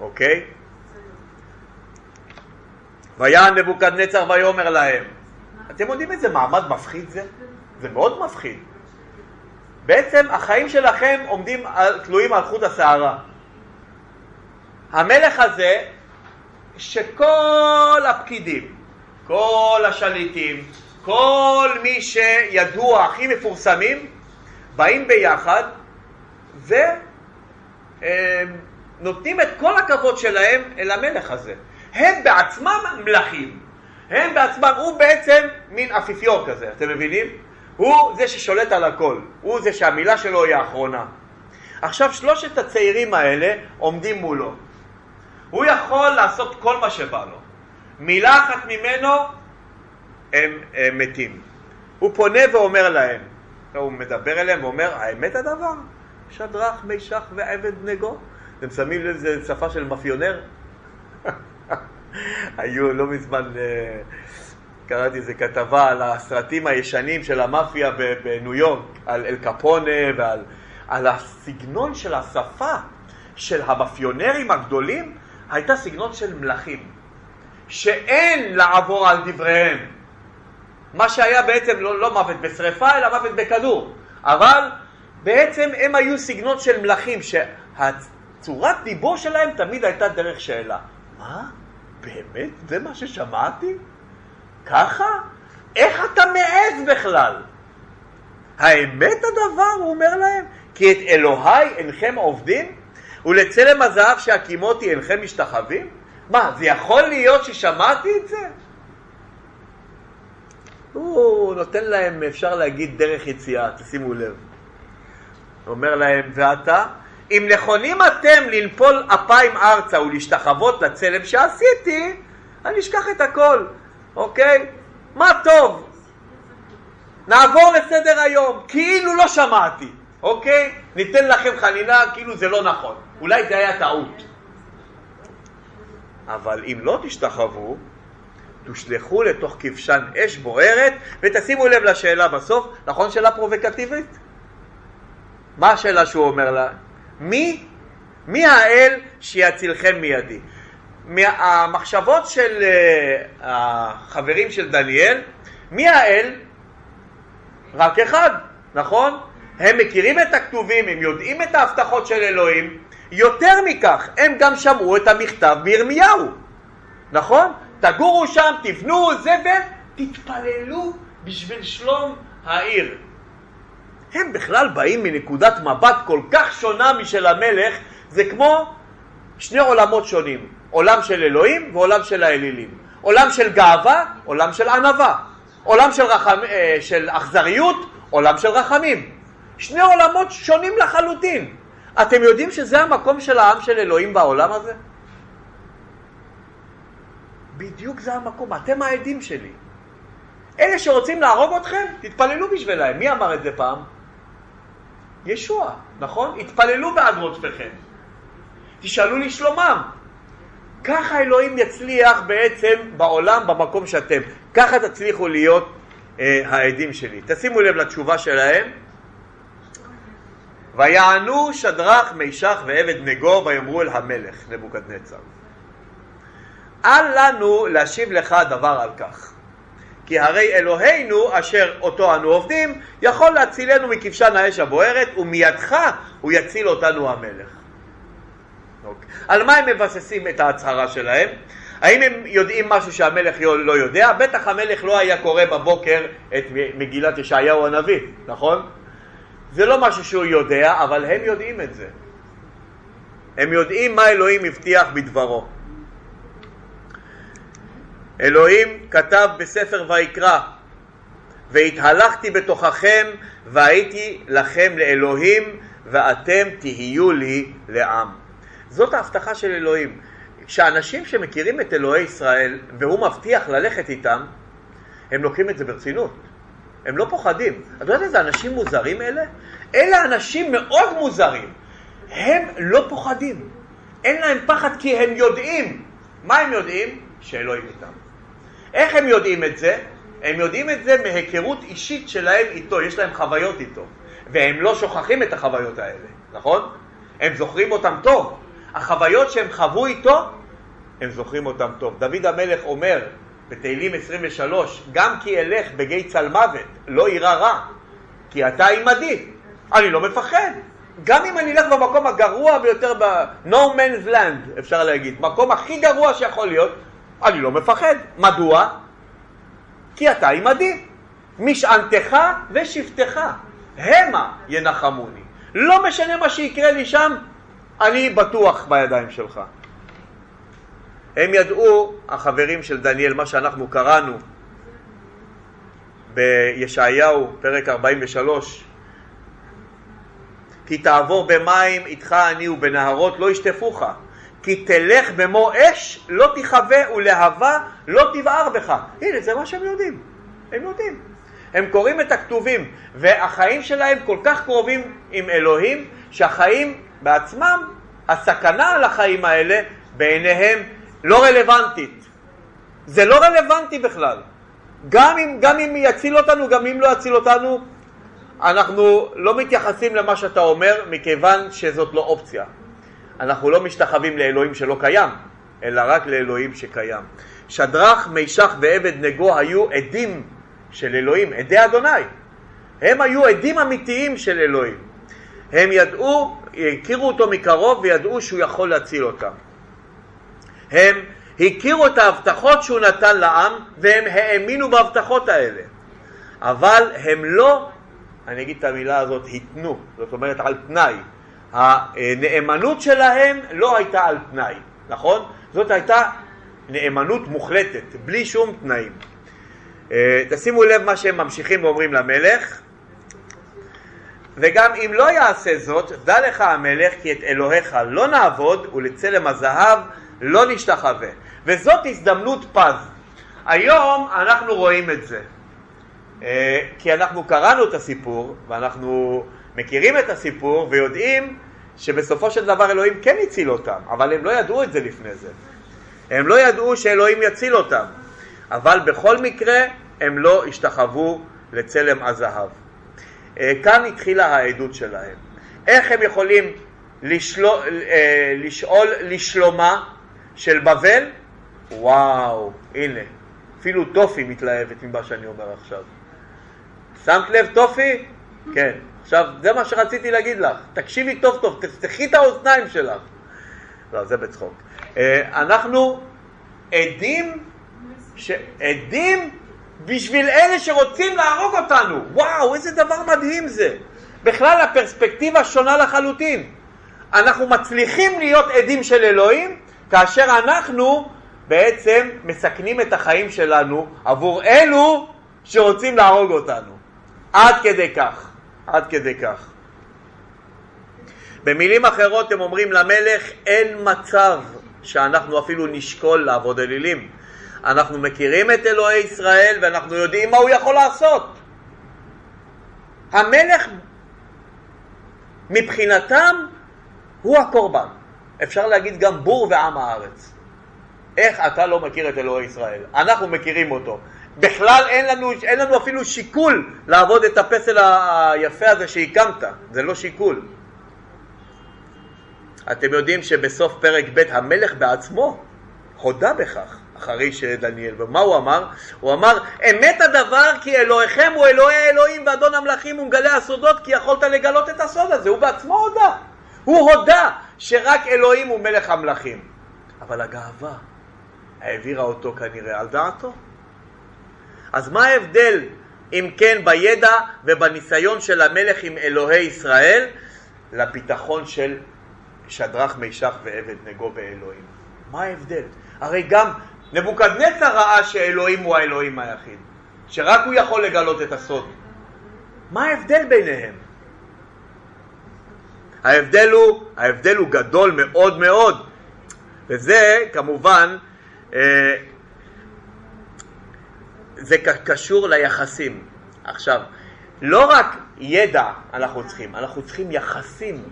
אוקיי? ויען נבוקדנצר ויאמר להם. אתם יודעים איזה מעמד מפחיד זה? זה מאוד מפחיד. בעצם החיים שלכם עומדים, תלויים על חוט השערה. המלך הזה, שכל הפקידים, כל השליטים, כל מי שידוע, הכי מפורסמים, באים ביחד ונותנים את כל הכבוד שלהם אל המלך הזה. הם בעצמם מלכים, הם בעצמם, הוא בעצם מין אפיפיור כזה, אתם מבינים? הוא זה ששולט על הכל, הוא זה שהמילה שלו היא האחרונה. עכשיו שלושת הצעירים האלה עומדים מולו. הוא יכול לעשות כל מה שבא לו. מילה אחת ממנו, הם, הם מתים. הוא פונה ואומר להם, הוא מדבר אליהם ואומר, האמת הדבר, שדרך, מישך ועבד נגו. אתם שמים לזה שפה של מאפיונר? היו לא מזמן, אה, קראתי איזה כתבה על הסרטים הישנים של המאפיה בניו יורק, על אל קפונה ועל על הסגנון של השפה של המאפיונרים הגדולים, הייתה סגנון של מלכים, שאין לעבור על דבריהם. מה שהיה בעצם לא, לא מוות בשרפה, אלא מוות בכדור. אבל בעצם הם היו סגנון של מלכים, שהצורת דיבור שלהם תמיד הייתה דרך שאלה. מה? באמת? זה מה ששמעתי? ככה? איך אתה מעז בכלל? האמת הדבר, הוא אומר להם, כי את אלוהי אינכם עובדים, ולצלם הזהב שהקימותי אינכם משתחווים? מה, זה יכול להיות ששמעתי את זה? הוא נותן להם, אפשר להגיד, דרך יציאה, תשימו לב. הוא אומר להם, ואתה? אם נכונים אתם לנפול אפיים ארצה ולהשתחוות לצלם שעשיתי, אני אשכח את הכל, אוקיי? מה טוב? נעבור לסדר היום, כאילו לא שמעתי, אוקיי? ניתן לכם חנינה כאילו זה לא נכון. אולי זה היה טעות. אבל אם לא תשתחוו, תושלכו לתוך כבשן אש בוערת, ותשימו לב לשאלה בסוף, נכון שאלה פרובוקטיבית? מה השאלה שהוא אומר לה? מי, מי האל שיצילכם מידי? מהמחשבות של uh, החברים של דניאל, מי האל? רק אחד, נכון? הם מכירים את הכתובים, הם יודעים את ההבטחות של אלוהים, יותר מכך, הם גם שמעו את המכתב מירמיהו, נכון? תגורו שם, תבנו זה ותתפללו בשביל שלום העיר. הם בכלל באים מנקודת מבט כל כך שונה משל המלך, זה כמו שני עולמות שונים, עולם של אלוהים ועולם של האלילים. עולם של גאווה, עולם של ענווה. עולם של, רחמ... אה, של אכזריות, עולם של רחמים. שני עולמות שונים לחלוטין. אתם יודעים שזה המקום של העם של אלוהים בעולם הזה? בדיוק זה המקום, אתם העדים שלי. אלה שרוצים להרוג אתכם, תתפללו בשבילם. מי אמר את זה פעם? ישוע, נכון? התפללו בעד רודפיכם. תשאלו לשלומם. ככה אלוהים יצליח בעצם בעולם, במקום שאתם. ככה תצליחו להיות אה, העדים שלי. תשימו לב לתשובה שלהם. ויענו שדרך, מישך ועבד נגו ויאמרו אל המלך נבוקדנצר. אל לנו להשיב לך דבר על כך. כי הרי אלוהינו אשר אותו אנו עובדים יכול להצילנו מכבשן האש הבוערת ומידך הוא יציל אותנו המלך. אוקיי. על מה הם מבססים את ההצהרה שלהם? האם הם יודעים משהו שהמלך לא יודע? בטח המלך לא היה קורא בבוקר את מגילת ישעיהו הנביא, נכון? זה לא משהו שהוא יודע, אבל הם יודעים את זה. הם יודעים מה אלוהים הבטיח בדברו. אלוהים כתב בספר ויקרא, והתהלכתי בתוככם והייתי לכם לאלוהים ואתם תהיו לי לעם. זאת ההבטחה של אלוהים. כשאנשים שמכירים את אלוהי ישראל והוא מבטיח ללכת איתם, הם לוקחים את זה ברצינות. הם לא פוחדים. אתה יודע איזה אנשים מוזרים אלה? אלה אנשים מאוד מוזרים. הם לא פוחדים. אין להם פחד כי הם יודעים. מה הם יודעים? שאלוהים איתם. איך הם יודעים את זה? הם יודעים את זה מהיכרות אישית שלהם איתו, יש להם חוויות איתו, והם לא שוכחים את החוויות האלה, נכון? הם זוכרים אותם טוב. החוויות שהם חוו איתו, הם זוכרים אותם טוב. דוד המלך אומר בתהילים 23, גם כי אלך בגיא צל מוות, לא יירא רע, כי אתה עמדי. אני לא מפחד. גם אם אני אלך במקום הגרוע ביותר ב-No man's land, אפשר להגיד, מקום הכי גרוע שיכול להיות, אני לא מפחד. מדוע? כי אתה עמדי. משענתך ושבטך, המה ינחמוני. לא משנה מה שיקרה לי שם, אני בטוח בידיים שלך. הם ידעו, החברים של דניאל, מה שאנחנו קראנו בישעיהו, פרק 43, כי תעבור במים איתך אני ובנהרות לא ישטפוך, כי תלך במו אש לא תכבה ולהבה לא תבער בך. הנה, זה מה שהם יודעים. הם יודעים. הם קוראים את הכתובים, והחיים שלהם כל כך קרובים עם אלוהים, שהחיים בעצמם, הסכנה על החיים האלה בעיניהם לא רלוונטית. זה לא רלוונטי בכלל. גם אם, גם אם יציל אותנו, גם אם לא יציל אותנו, אנחנו לא מתייחסים למה שאתה אומר מכיוון שזאת לא אופציה. אנחנו לא משתחווים לאלוהים שלא קיים, אלא רק לאלוהים שקיים. שדרך, מישך ועבד נגו היו עדים של אלוהים, עדי אדוני. הם היו עדים אמיתיים של אלוהים. הם ידעו, הכירו אותו מקרוב וידעו שהוא יכול להציל אותם. הם הכירו את ההבטחות שהוא נתן לעם והם האמינו בהבטחות האלה. אבל הם לא, אני אגיד את המילה הזאת, התנו, זאת אומרת על תנאי. הנאמנות שלהם לא הייתה על תנאי, נכון? זאת הייתה נאמנות מוחלטת, בלי שום תנאים. אה, תשימו לב מה שהם ממשיכים ואומרים למלך, וגם אם לא יעשה זאת, דע לך המלך כי את אלוהיך לא נעבוד ולצלם הזהב לא נשתחווה. וזאת הזדמנות פז. היום אנחנו רואים את זה, אה, כי אנחנו קראנו את הסיפור ואנחנו מכירים את הסיפור ויודעים שבסופו של דבר אלוהים כן הציל אותם, אבל הם לא ידעו את זה לפני זה. הם לא ידעו שאלוהים יציל אותם, אבל בכל מקרה הם לא השתחוו לצלם הזהב. אה, כאן התחילה העדות שלהם. איך הם יכולים לשלול, אה, לשאול לשלומה של בבל? וואו, הנה, אפילו טופי מתלהבת ממה שאני אומר עכשיו. שמת לב טופי? כן. עכשיו, זה מה שרציתי להגיד לך. תקשיבי טוב טוב, תפתחי את האוזניים שלך. לא, זה בצחוק. אה, אנחנו עדים, ש... עדים בשביל אלה שרוצים להרוג אותנו. וואו, איזה דבר מדהים זה. בכלל הפרספקטיבה שונה לחלוטין. אנחנו מצליחים להיות עדים של אלוהים כאשר אנחנו בעצם מסכנים את החיים שלנו עבור אלו שרוצים להרוג אותנו. עד כדי כך. עד כדי כך. במילים אחרות הם אומרים למלך אין מצב שאנחנו אפילו נשקול לעבוד אלילים. אנחנו מכירים את אלוהי ישראל ואנחנו יודעים מה הוא יכול לעשות. המלך מבחינתם הוא הקורבן. אפשר להגיד גם בור ועם הארץ. איך אתה לא מכיר את אלוהי ישראל? אנחנו מכירים אותו. בכלל אין לנו, אין לנו אפילו שיקול לעבוד את הפסל היפה הזה שהקמת, זה לא שיקול. אתם יודעים שבסוף פרק ב' המלך בעצמו הודה בכך אחרי שדניאל, ומה הוא אמר? הוא אמר, אמת הדבר כי אלוהיכם הוא אלוהי האלוהים ואדון המלכים ומגלה הסודות כי יכולת לגלות את הסוד הזה, הוא בעצמו הודה. הוא הודה שרק אלוהים הוא מלך המלכים. אבל הגאווה העבירה אותו כנראה על דעתו. אז מה ההבדל, אם כן, בידע ובניסיון של המלך עם אלוהי ישראל לביטחון של שדרך מישך ועבד נגו באלוהים? מה ההבדל? הרי גם נבוקדנצר ראה שאלוהים הוא האלוהים היחיד, שרק הוא יכול לגלות את הסוד. מה ההבדל ביניהם? ההבדל הוא, ההבדל הוא גדול מאוד מאוד, וזה כמובן, אה, זה קשור ליחסים. עכשיו, לא רק ידע אנחנו צריכים, אנחנו צריכים יחסים,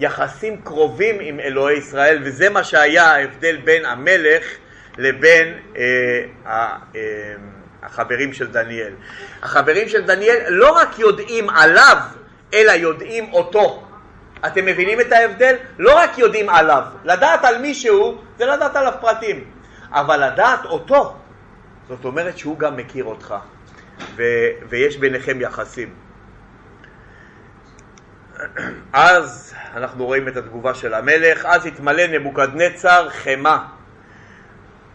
יחסים קרובים עם אלוהי ישראל, וזה מה שהיה ההבדל בין המלך לבין אה, אה, החברים של דניאל. החברים של דניאל לא רק יודעים עליו, אלא יודעים אותו. אתם מבינים את ההבדל? לא רק יודעים עליו, לדעת על מישהו זה לדעת עליו פרטים, אבל לדעת אותו, זאת אומרת שהוא גם מכיר אותך, ו- ויש ביניכם יחסים. אז אנחנו רואים את התגובה של המלך, אז התמלא נבוקדנצר חמא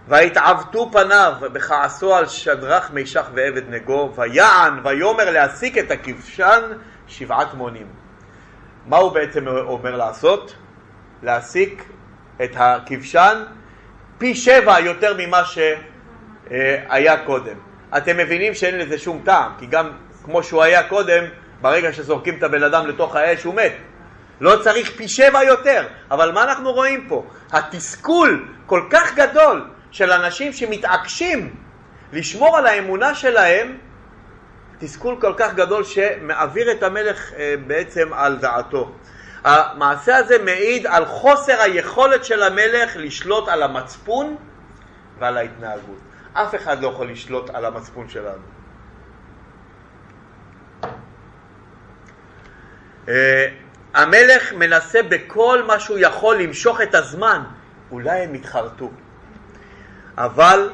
ויתעוותו פניו בכעסו על שדרך מישך ועבד נגו ויען ויאמר להסיק את הכבשן שבעת מונים. מה הוא בעצם אומר לעשות? להסיק את הכבשן פי שבע יותר ממה שהיה קודם. אתם מבינים שאין לזה שום טעם, כי גם כמו שהוא היה קודם, ברגע שזורקים את הבן אדם לתוך האש הוא מת. לא צריך פי שבע יותר, אבל מה אנחנו רואים פה? התסכול כל כך גדול של אנשים שמתעקשים לשמור על האמונה שלהם, תסכול כל כך גדול שמעביר את המלך אה, בעצם על דעתו. המעשה הזה מעיד על חוסר היכולת של המלך לשלוט על המצפון ועל ההתנהגות. אף אחד לא יכול לשלוט על המצפון שלנו. אה, המלך מנסה בכל מה שהוא יכול למשוך את הזמן, אולי הם יתחרטו. אבל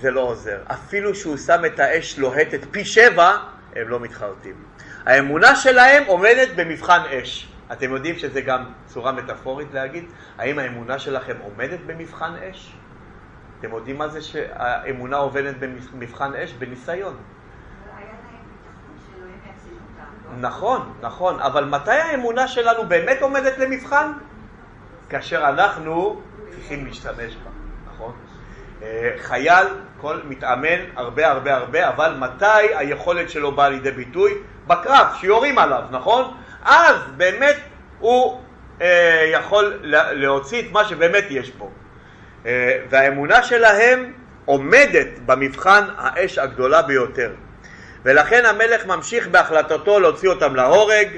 זה לא עוזר. אפילו שהוא שם את האש לוהטת פי שבע, הם לא מתחרטים. האמונה שלהם עומדת במבחן אש. אתם יודעים שזה גם צורה מטאפורית להגיד? האם האמונה שלכם עומדת במבחן אש? אתם יודעים מה זה שהאמונה עובדת במבחן אש? בניסיון. נכון, נכון, אבל מתי האמונה שלנו באמת עומדת למבחן? כאשר אנחנו צריכים להשתמש בה, נכון? אה, חייל, כל מתאמן הרבה הרבה הרבה, אבל מתי היכולת שלו באה לידי ביטוי? בקרב, שיורים עליו, נכון? אז באמת הוא אה, יכול להוציא את מה שבאמת יש בו. אה, והאמונה שלהם עומדת במבחן האש הגדולה ביותר. ולכן המלך ממשיך בהחלטתו להוציא אותם להורג.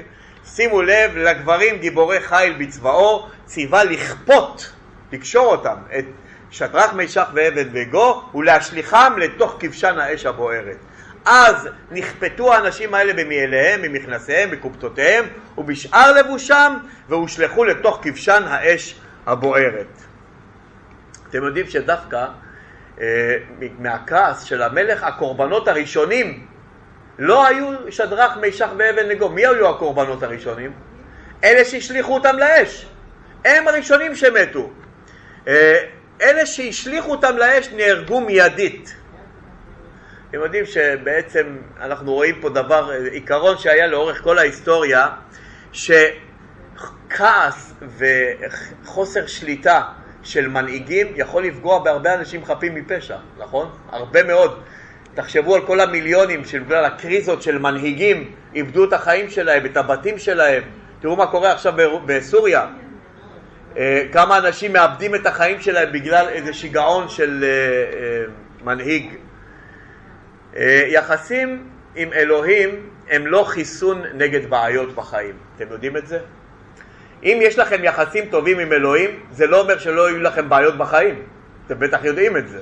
שימו לב, לגברים גיבורי חיל בצבאו ציווה לכפות, לקשור אותם, את שדרך מישך ועבד וגו ולהשליכם לתוך כבשן האש הבוערת. אז נכפתו האנשים האלה במעיליהם, ממכנסיהם, בכופתותיהם ובשאר לבושם והושלכו לתוך כבשן האש הבוערת. אתם יודעים שדווקא אה, מהכעס של המלך הקורבנות הראשונים לא היו שדרך, מישך ואבן נגו. מי היו הקורבנות הראשונים? אלה שהשליכו אותם לאש. הם הראשונים שמתו. אה, אלה שהשליכו אותם לאש נהרגו מיידית. אתם יודעים שבעצם אנחנו רואים פה דבר, עיקרון שהיה לאורך כל ההיסטוריה, שכעס וחוסר שליטה של מנהיגים יכול לפגוע בהרבה אנשים חפים מפשע, נכון? הרבה מאוד. תחשבו על כל המיליונים שבגלל הקריזות של מנהיגים איבדו את החיים שלהם, את הבתים שלהם. תראו מה קורה עכשיו בסוריה. אה, כמה אנשים מאבדים את החיים שלהם בגלל איזה שיגעון של אה, אה, מנהיג. יחסים עם אלוהים הם לא חיסון נגד בעיות בחיים. אתם יודעים את זה? אם יש לכם יחסים טובים עם אלוהים, זה לא אומר שלא יהיו לכם בעיות בחיים. אתם בטח יודעים את זה.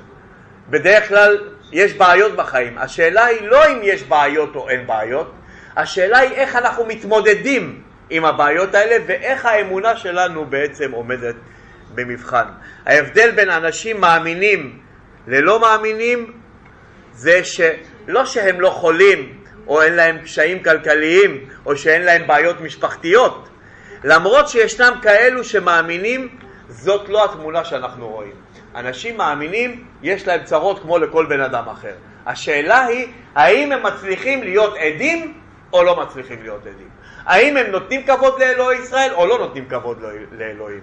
בדרך כלל יש בעיות בחיים. השאלה היא לא אם יש בעיות או אין בעיות, השאלה היא איך אנחנו מתמודדים עם הבעיות האלה ואיך האמונה שלנו בעצם עומדת במבחן. ההבדל בין אנשים מאמינים ללא מאמינים זה שלא שהם לא חולים או אין להם קשיים כלכליים או שאין להם בעיות משפחתיות, למרות שישנם כאלו שמאמינים, זאת לא התמונה שאנחנו רואים. אנשים מאמינים, יש להם צרות כמו לכל בן אדם אחר. השאלה היא, האם הם מצליחים להיות עדים או לא מצליחים להיות עדים? האם הם נותנים כבוד לאלוהי ישראל או לא נותנים כבוד לאלוהים?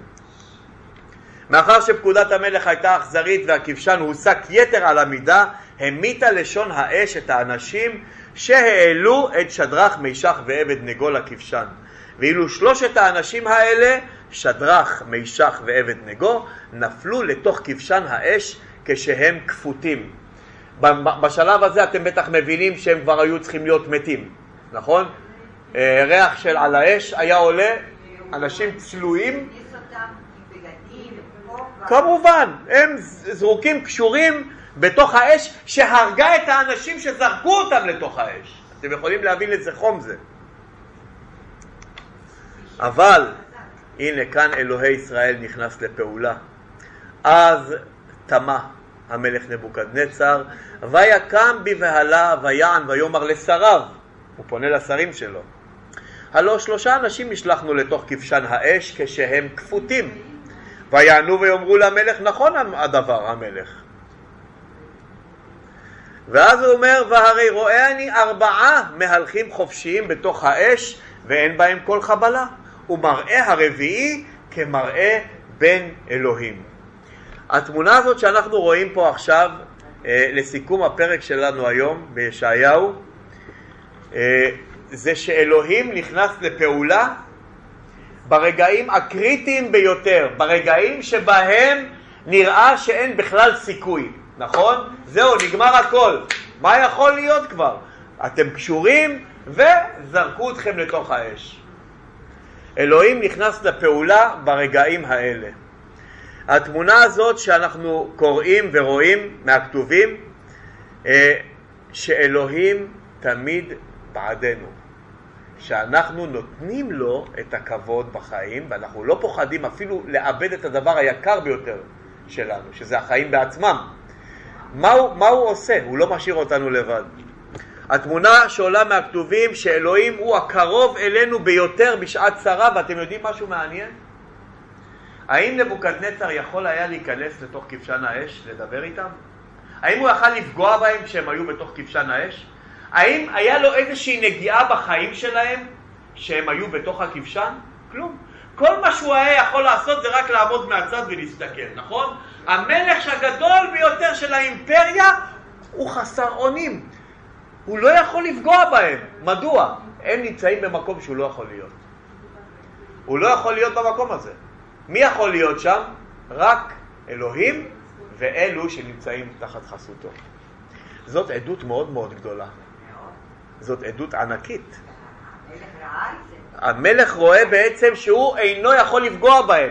מאחר שפקודת המלך הייתה אכזרית והכבשן הוסק יתר על המידה, המיתה לשון האש את האנשים שהעלו את שדרך, מישך ועבד נגו לכבשן. ואילו שלושת האנשים האלה, שדרך, מישך ועבד נגו, נפלו לתוך כבשן האש כשהם כפותים. בשלב הזה אתם בטח מבינים שהם כבר היו צריכים להיות מתים, נכון? אה, ריח של על האש היה עולה, אנשים צלויים. כמובן, הם זרוקים, קשורים בתוך האש שהרגה את האנשים שזרקו אותם לתוך האש. אתם יכולים להבין איזה חום זה. אבל הנה כאן אלוהי ישראל נכנס לפעולה. אז תמה המלך נבוקדנצר, ויקם בבהלה ויען ויאמר לשריו, הוא פונה לשרים שלו, הלא שלושה אנשים נשלחנו לתוך כבשן האש כשהם כפותים, ויענו ויאמרו למלך נכון הדבר המלך. ואז הוא אומר, והרי רואה אני ארבעה מהלכים חופשיים בתוך האש ואין בהם כל חבלה. ומראה הרביעי כמראה בן אלוהים. התמונה הזאת שאנחנו רואים פה עכשיו, אה, לסיכום הפרק שלנו היום בישעיהו, אה, זה שאלוהים נכנס לפעולה ברגעים הקריטיים ביותר, ברגעים שבהם נראה שאין בכלל סיכוי, נכון? זהו, נגמר הכל. מה יכול להיות כבר? אתם קשורים וזרקו אתכם לתוך האש. אלוהים נכנס לפעולה ברגעים האלה. התמונה הזאת שאנחנו קוראים ורואים מהכתובים, אה, שאלוהים תמיד בעדנו, שאנחנו נותנים לו את הכבוד בחיים ואנחנו לא פוחדים אפילו לאבד את הדבר היקר ביותר שלנו, שזה החיים בעצמם. מה הוא, מה הוא עושה? הוא לא משאיר אותנו לבד. התמונה שעולה מהכתובים שאלוהים הוא הקרוב אלינו ביותר בשעת צרה ואתם יודעים משהו מעניין? האם נבוקדנצר יכול היה להיכנס לתוך כבשן האש, לדבר איתם? האם הוא יכל לפגוע בהם כשהם היו בתוך כבשן האש? האם היה לו איזושהי נגיעה בחיים שלהם שהם היו בתוך הכבשן? כלום. כל מה שהוא היה יכול לעשות זה רק לעמוד מהצד ולהסתכל, נכון? המלך הגדול ביותר של האימפריה הוא חסר אונים. הוא לא יכול לפגוע בהם. מדוע? הם נמצאים במקום שהוא לא יכול להיות. הוא לא יכול להיות במקום הזה. מי יכול להיות שם? רק אלוהים ואלו שנמצאים תחת חסותו. זאת עדות מאוד מאוד גדולה. זאת עדות ענקית. המלך רואה בעצם שהוא אינו יכול לפגוע בהם.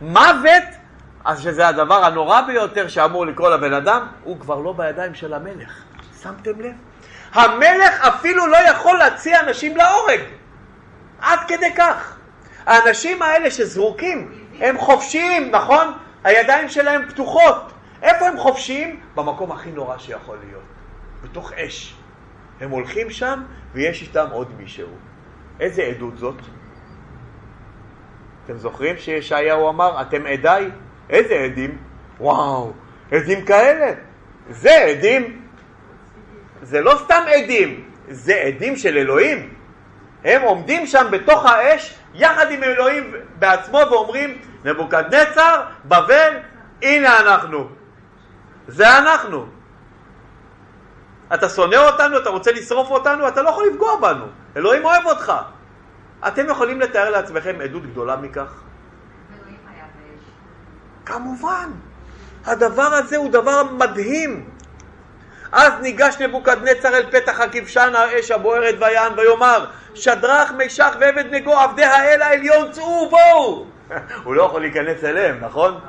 מוות, אז שזה הדבר הנורא ביותר שאמור לקרוא לבן אדם, הוא כבר לא בידיים של המלך. שמתם לב? המלך אפילו לא יכול להציע אנשים להורג. עד כדי כך. האנשים האלה שזרוקים, הם חופשיים, נכון? הידיים שלהם פתוחות. איפה הם חופשיים? במקום הכי נורא שיכול להיות, בתוך אש. הם הולכים שם ויש איתם עוד מישהו. איזה עדות זאת? אתם זוכרים שישעיהו אמר, אתם עדיי? איזה עדים? וואו, עדים כאלה. זה עדים זה לא סתם עדים, זה עדים של אלוהים. הם עומדים שם בתוך האש יחד עם אלוהים בעצמו ואומרים, נבוקדנצר, בבל, הנה אנחנו. זה אנחנו. אתה שונא אותנו, אתה רוצה לשרוף אותנו, אתה לא יכול לפגוע בנו. אלוהים אוהב אותך. אתם יכולים לתאר לעצמכם עדות גדולה מכך? כמובן. הדבר הזה הוא דבר מדהים. אז ניגש נבוקדנצר אל פתח הכבשן האש הבוערת ויען ויאמר שדרך מישך ועבד נגו עבדי האל העליון צאו בואו הוא לא יכול להיכנס אליהם נכון?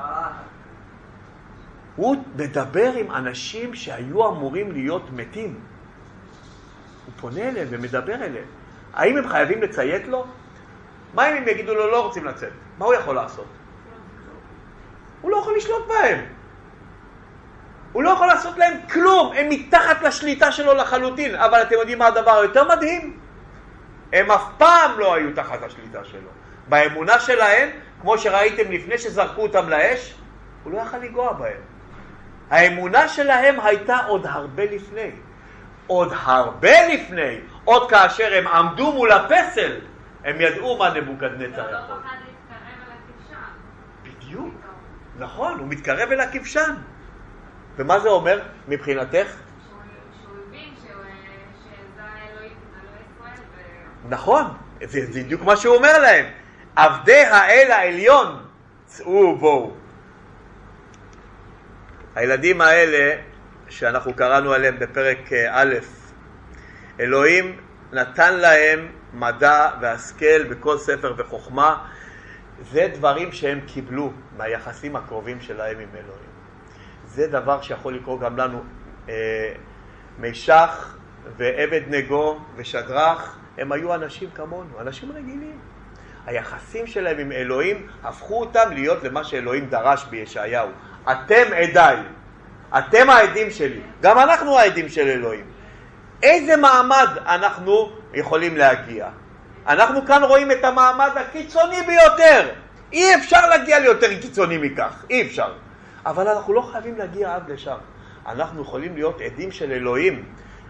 הוא מדבר עם אנשים שהיו אמורים להיות מתים הוא פונה אליהם ומדבר אליהם האם הם חייבים לציית לו? מה אם הם יגידו לו לא רוצים לצאת? מה הוא יכול לעשות? הוא לא יכול לשלוט בהם הוא לא יכול לעשות להם כלום, הם מתחת לשליטה שלו לחלוטין. אבל אתם יודעים מה הדבר היותר מדהים? הם אף פעם לא היו תחת השליטה שלו. באמונה שלהם, כמו שראיתם לפני שזרקו אותם לאש, הוא לא יכל לנגוע בהם. האמונה שלהם הייתה עוד הרבה לפני. עוד הרבה לפני, עוד כאשר הם עמדו מול הפסל, הם ידעו מה נבוקדנצר לא יכול. בדיוק, נכון, הוא מתקרב אל הכבשן. ומה זה אומר מבחינתך? נכון, זה בדיוק מה שהוא אומר להם. עבדי האל העליון, צאו בואו. הילדים האלה, שאנחנו קראנו עליהם בפרק אה, א', אלוהים נתן להם מדע והשכל בכל ספר וחוכמה, זה דברים שהם קיבלו מהיחסים הקרובים שלהם עם אלוהים. זה דבר שיכול לקרות גם לנו. אה, מישך ועבד נגו ושדרך, הם היו אנשים כמונו, אנשים רגילים. היחסים שלהם עם אלוהים הפכו אותם להיות למה שאלוהים דרש בישעיהו. אתם עדיי, אתם העדים שלי, גם אנחנו העדים של אלוהים. איזה מעמד אנחנו יכולים להגיע? אנחנו כאן רואים את המעמד הקיצוני ביותר. אי אפשר להגיע ליותר קיצוני מכך, אי אפשר. אבל אנחנו לא חייבים להגיע עד לשם. אנחנו יכולים להיות עדים של אלוהים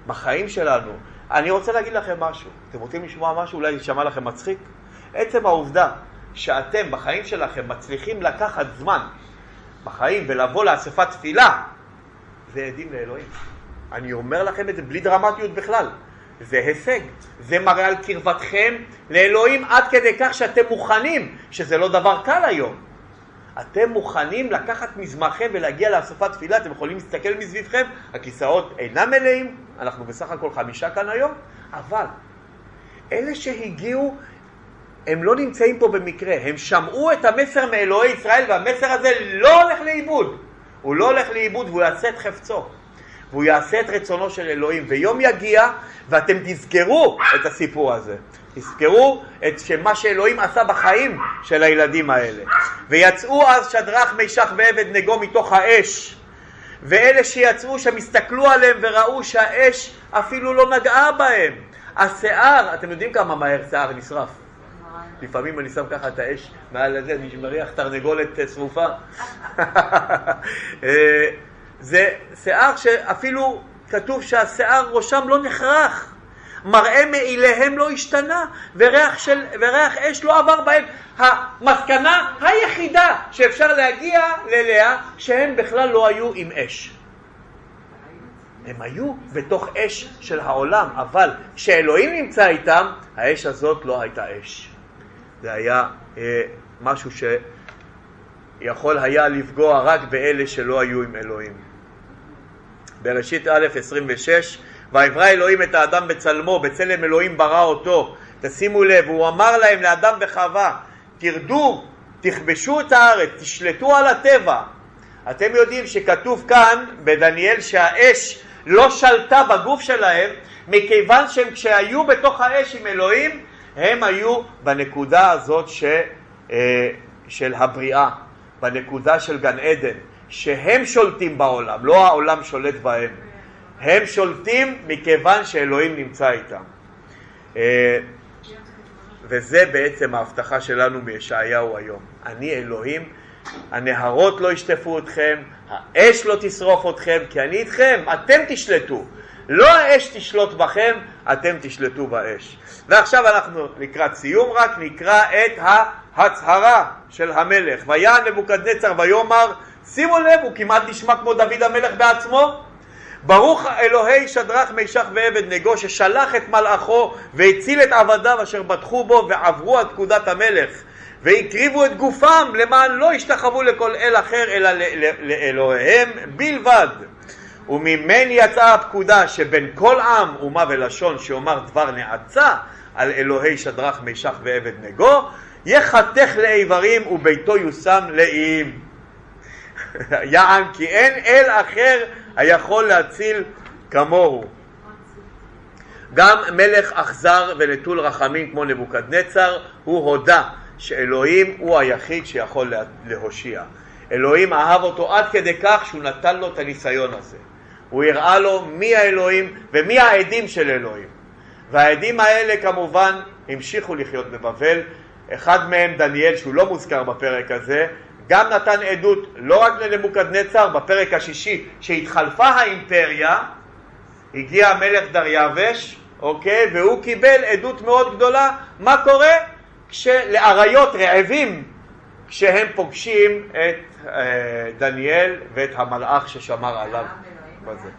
בחיים שלנו. אני רוצה להגיד לכם משהו. אתם רוצים לשמוע משהו? אולי יישמע לכם מצחיק? עצם העובדה שאתם בחיים שלכם מצליחים לקחת זמן בחיים ולבוא לאספת תפילה, זה עדים לאלוהים. אני אומר לכם את זה בלי דרמטיות בכלל. זה הישג, זה מראה על קרבתכם לאלוהים עד כדי כך שאתם מוכנים, שזה לא דבר קל היום. אתם מוכנים לקחת מזמנכם ולהגיע לאספת תפילה, אתם יכולים להסתכל מסביבכם, הכיסאות אינם מלאים, אנחנו בסך הכל חמישה כאן היום, אבל אלה שהגיעו, הם לא נמצאים פה במקרה, הם שמעו את המסר מאלוהי ישראל והמסר הזה לא הולך לאיבוד, הוא לא הולך לאיבוד והוא יעשה את חפצו. והוא יעשה את רצונו של אלוהים, ויום יגיע ואתם תזכרו את הסיפור הזה. תזכרו את מה שאלוהים עשה בחיים של הילדים האלה. ויצאו אז שדרך, מישך ועבד נגו מתוך האש. ואלה שיצאו שם הסתכלו עליהם וראו שהאש אפילו לא נגעה בהם. השיער, אתם יודעים כמה מהר שיער נשרף. לפעמים אני שם ככה את האש מעל הזה, אני מריח תרנגולת אה, שרופה. אה, זה שיער שאפילו כתוב שהשיער ראשם לא נחרך. מראה מעיליהם לא השתנה, וריח, של, וריח אש לא עבר בהם. המסקנה היחידה שאפשר להגיע ללאה, שהם בכלל לא היו עם אש. הם היו בתוך אש של העולם, אבל כשאלוהים נמצא איתם, האש הזאת לא הייתה אש. זה היה אה, משהו שיכול היה לפגוע רק באלה שלא היו עם אלוהים. בראשית א' 26 ויברא אלוהים את האדם בצלמו, בצלם אלוהים ברא אותו. תשימו לב, הוא אמר להם לאדם וחווה, תרדו, תכבשו את הארץ, תשלטו על הטבע. אתם יודעים שכתוב כאן בדניאל שהאש לא שלטה בגוף שלהם, מכיוון שהם כשהיו בתוך האש עם אלוהים, הם היו בנקודה הזאת ש, אה, של הבריאה, בנקודה של גן עדן, שהם שולטים בעולם, לא העולם שולט בהם. הם שולטים מכיוון שאלוהים נמצא איתם. אה, וזה בעצם ההבטחה שלנו מישעיהו היום. אני אלוהים, הנהרות לא ישטפו אתכם, האש לא תשרוף אתכם, כי אני איתכם, אתם תשלטו. לא האש תשלוט בכם, אתם תשלטו באש. ועכשיו אנחנו לקראת סיום רק נקרא את ההצהרה של המלך. ויען נבוקדנצר ויאמר, שימו לב, הוא כמעט נשמע כמו דוד המלך בעצמו, ברוך אלוהי שדרך מישך ועבד נגו ששלח את מלאכו והציל את עבדיו אשר בטחו בו ועברו על פקודת המלך. והקריבו את גופם למען לא ישתחוו לכל אל אחר אלא לאלוהיהם בלבד. וממני יצאה הפקודה שבין כל עם, אומה ולשון שאומר דבר נאצה על אלוהי שדרך מישך ועבד נגו יחתך לאיברים וביתו יושם לאיים יען כי אין אל אחר היכול להציל כמוהו. גם מלך אכזר ונטול רחמים כמו נבוקדנצר, הוא הודה שאלוהים הוא היחיד שיכול להושיע. אלוהים אהב אותו עד כדי כך שהוא נתן לו את הניסיון הזה. הוא הראה לו מי האלוהים ומי העדים של אלוהים. והעדים האלה כמובן המשיכו לחיות בבבל. אחד מהם דניאל שהוא לא מוזכר בפרק הזה, גם נתן עדות לא רק לנבוקדנצר, בפרק השישי שהתחלפה האימפריה, הגיע המלך דריווש, אוקיי, והוא קיבל עדות מאוד גדולה, מה קורה? כשלאריות רעבים, כשהם פוגשים את אה, דניאל ואת המלאך ששמר עליו. בזה.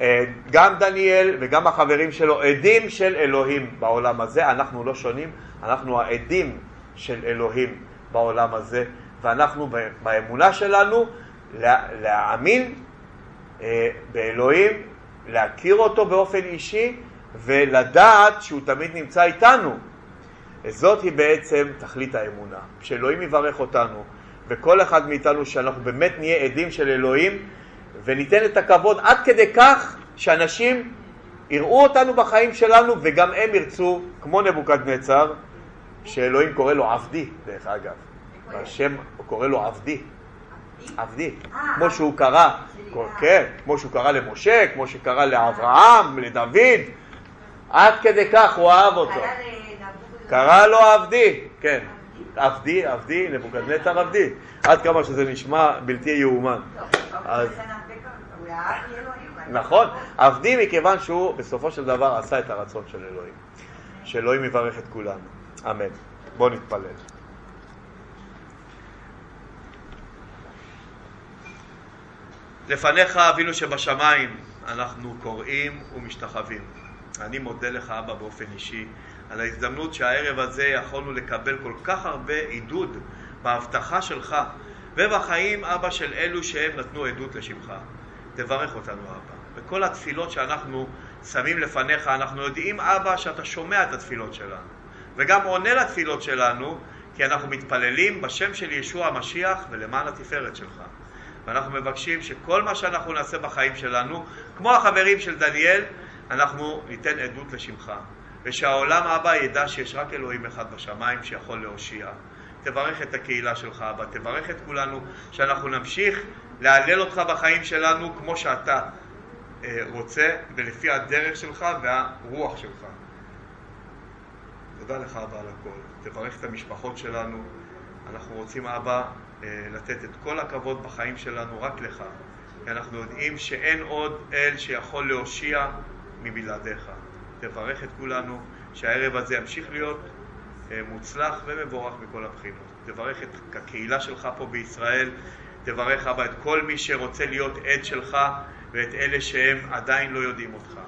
אה, גם דניאל וגם החברים שלו עדים של אלוהים בעולם הזה, אנחנו לא שונים, אנחנו העדים של אלוהים בעולם הזה. ואנחנו באמונה שלנו להאמין אה, באלוהים, להכיר אותו באופן אישי ולדעת שהוא תמיד נמצא איתנו. זאת היא בעצם תכלית האמונה. שאלוהים יברך אותנו וכל אחד מאיתנו שאנחנו באמת נהיה עדים של אלוהים וניתן את הכבוד עד כדי כך שאנשים יראו אותנו בחיים שלנו וגם הם ירצו, כמו נבוקדנצר, שאלוהים קורא לו עבדי, דרך אגב. השם קורא לו עבדי. עבדי. כמו שהוא קרא, כן, כמו שהוא קרא למשה, כמו שקרא לאברהם, לדוד, עד כדי כך הוא אהב אותו. קרא לו עבדי, כן. עבדי, עבדי, נבוקדנצר עבדי. עד כמה שזה נשמע בלתי יאומן. אז... נכון, עבדי מכיוון שהוא בסופו של דבר עשה את הרצון של אלוהים. שאלוהים יברך את כולנו. אמן. בואו נתפלל. לפניך אבינו שבשמיים אנחנו קוראים ומשתחווים. אני מודה לך אבא באופן אישי על ההזדמנות שהערב הזה יכולנו לקבל כל כך הרבה עידוד בהבטחה שלך ובחיים אבא של אלו שהם נתנו עדות לשמך. תברך אותנו אבא. בכל התפילות שאנחנו שמים לפניך, אנחנו יודעים אבא שאתה שומע את התפילות שלנו וגם עונה לתפילות שלנו כי אנחנו מתפללים בשם של ישוע המשיח ולמען התפארת שלך. ואנחנו מבקשים שכל מה שאנחנו נעשה בחיים שלנו, כמו החברים של דניאל, אנחנו ניתן עדות לשמך. ושהעולם אבא ידע שיש רק אלוהים אחד בשמיים שיכול להושיע. תברך את הקהילה שלך אבא, תברך את כולנו, שאנחנו נמשיך להלל אותך בחיים שלנו כמו שאתה אה, רוצה ולפי הדרך שלך והרוח שלך. תודה לך אבא על הכל. תברך את המשפחות שלנו. אנחנו רוצים אבא אה, לתת את כל הכבוד בחיים שלנו רק לך, כי אנחנו יודעים שאין עוד אל שיכול להושיע מבלעדיך. תברך את כולנו, שהערב הזה ימשיך להיות אה, מוצלח ומבורך מכל הבחינות. תברך את הקהילה שלך פה בישראל, תברך אבא את כל מי שרוצה להיות עד שלך ואת אלה שהם עדיין לא יודעים אותך.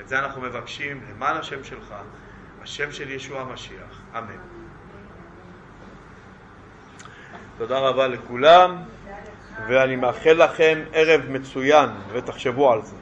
את זה אנחנו מבקשים למען השם שלך, השם של ישוע המשיח. אמן. תודה רבה לכולם, ואני מאחל לכם ערב מצוין, ותחשבו על זה.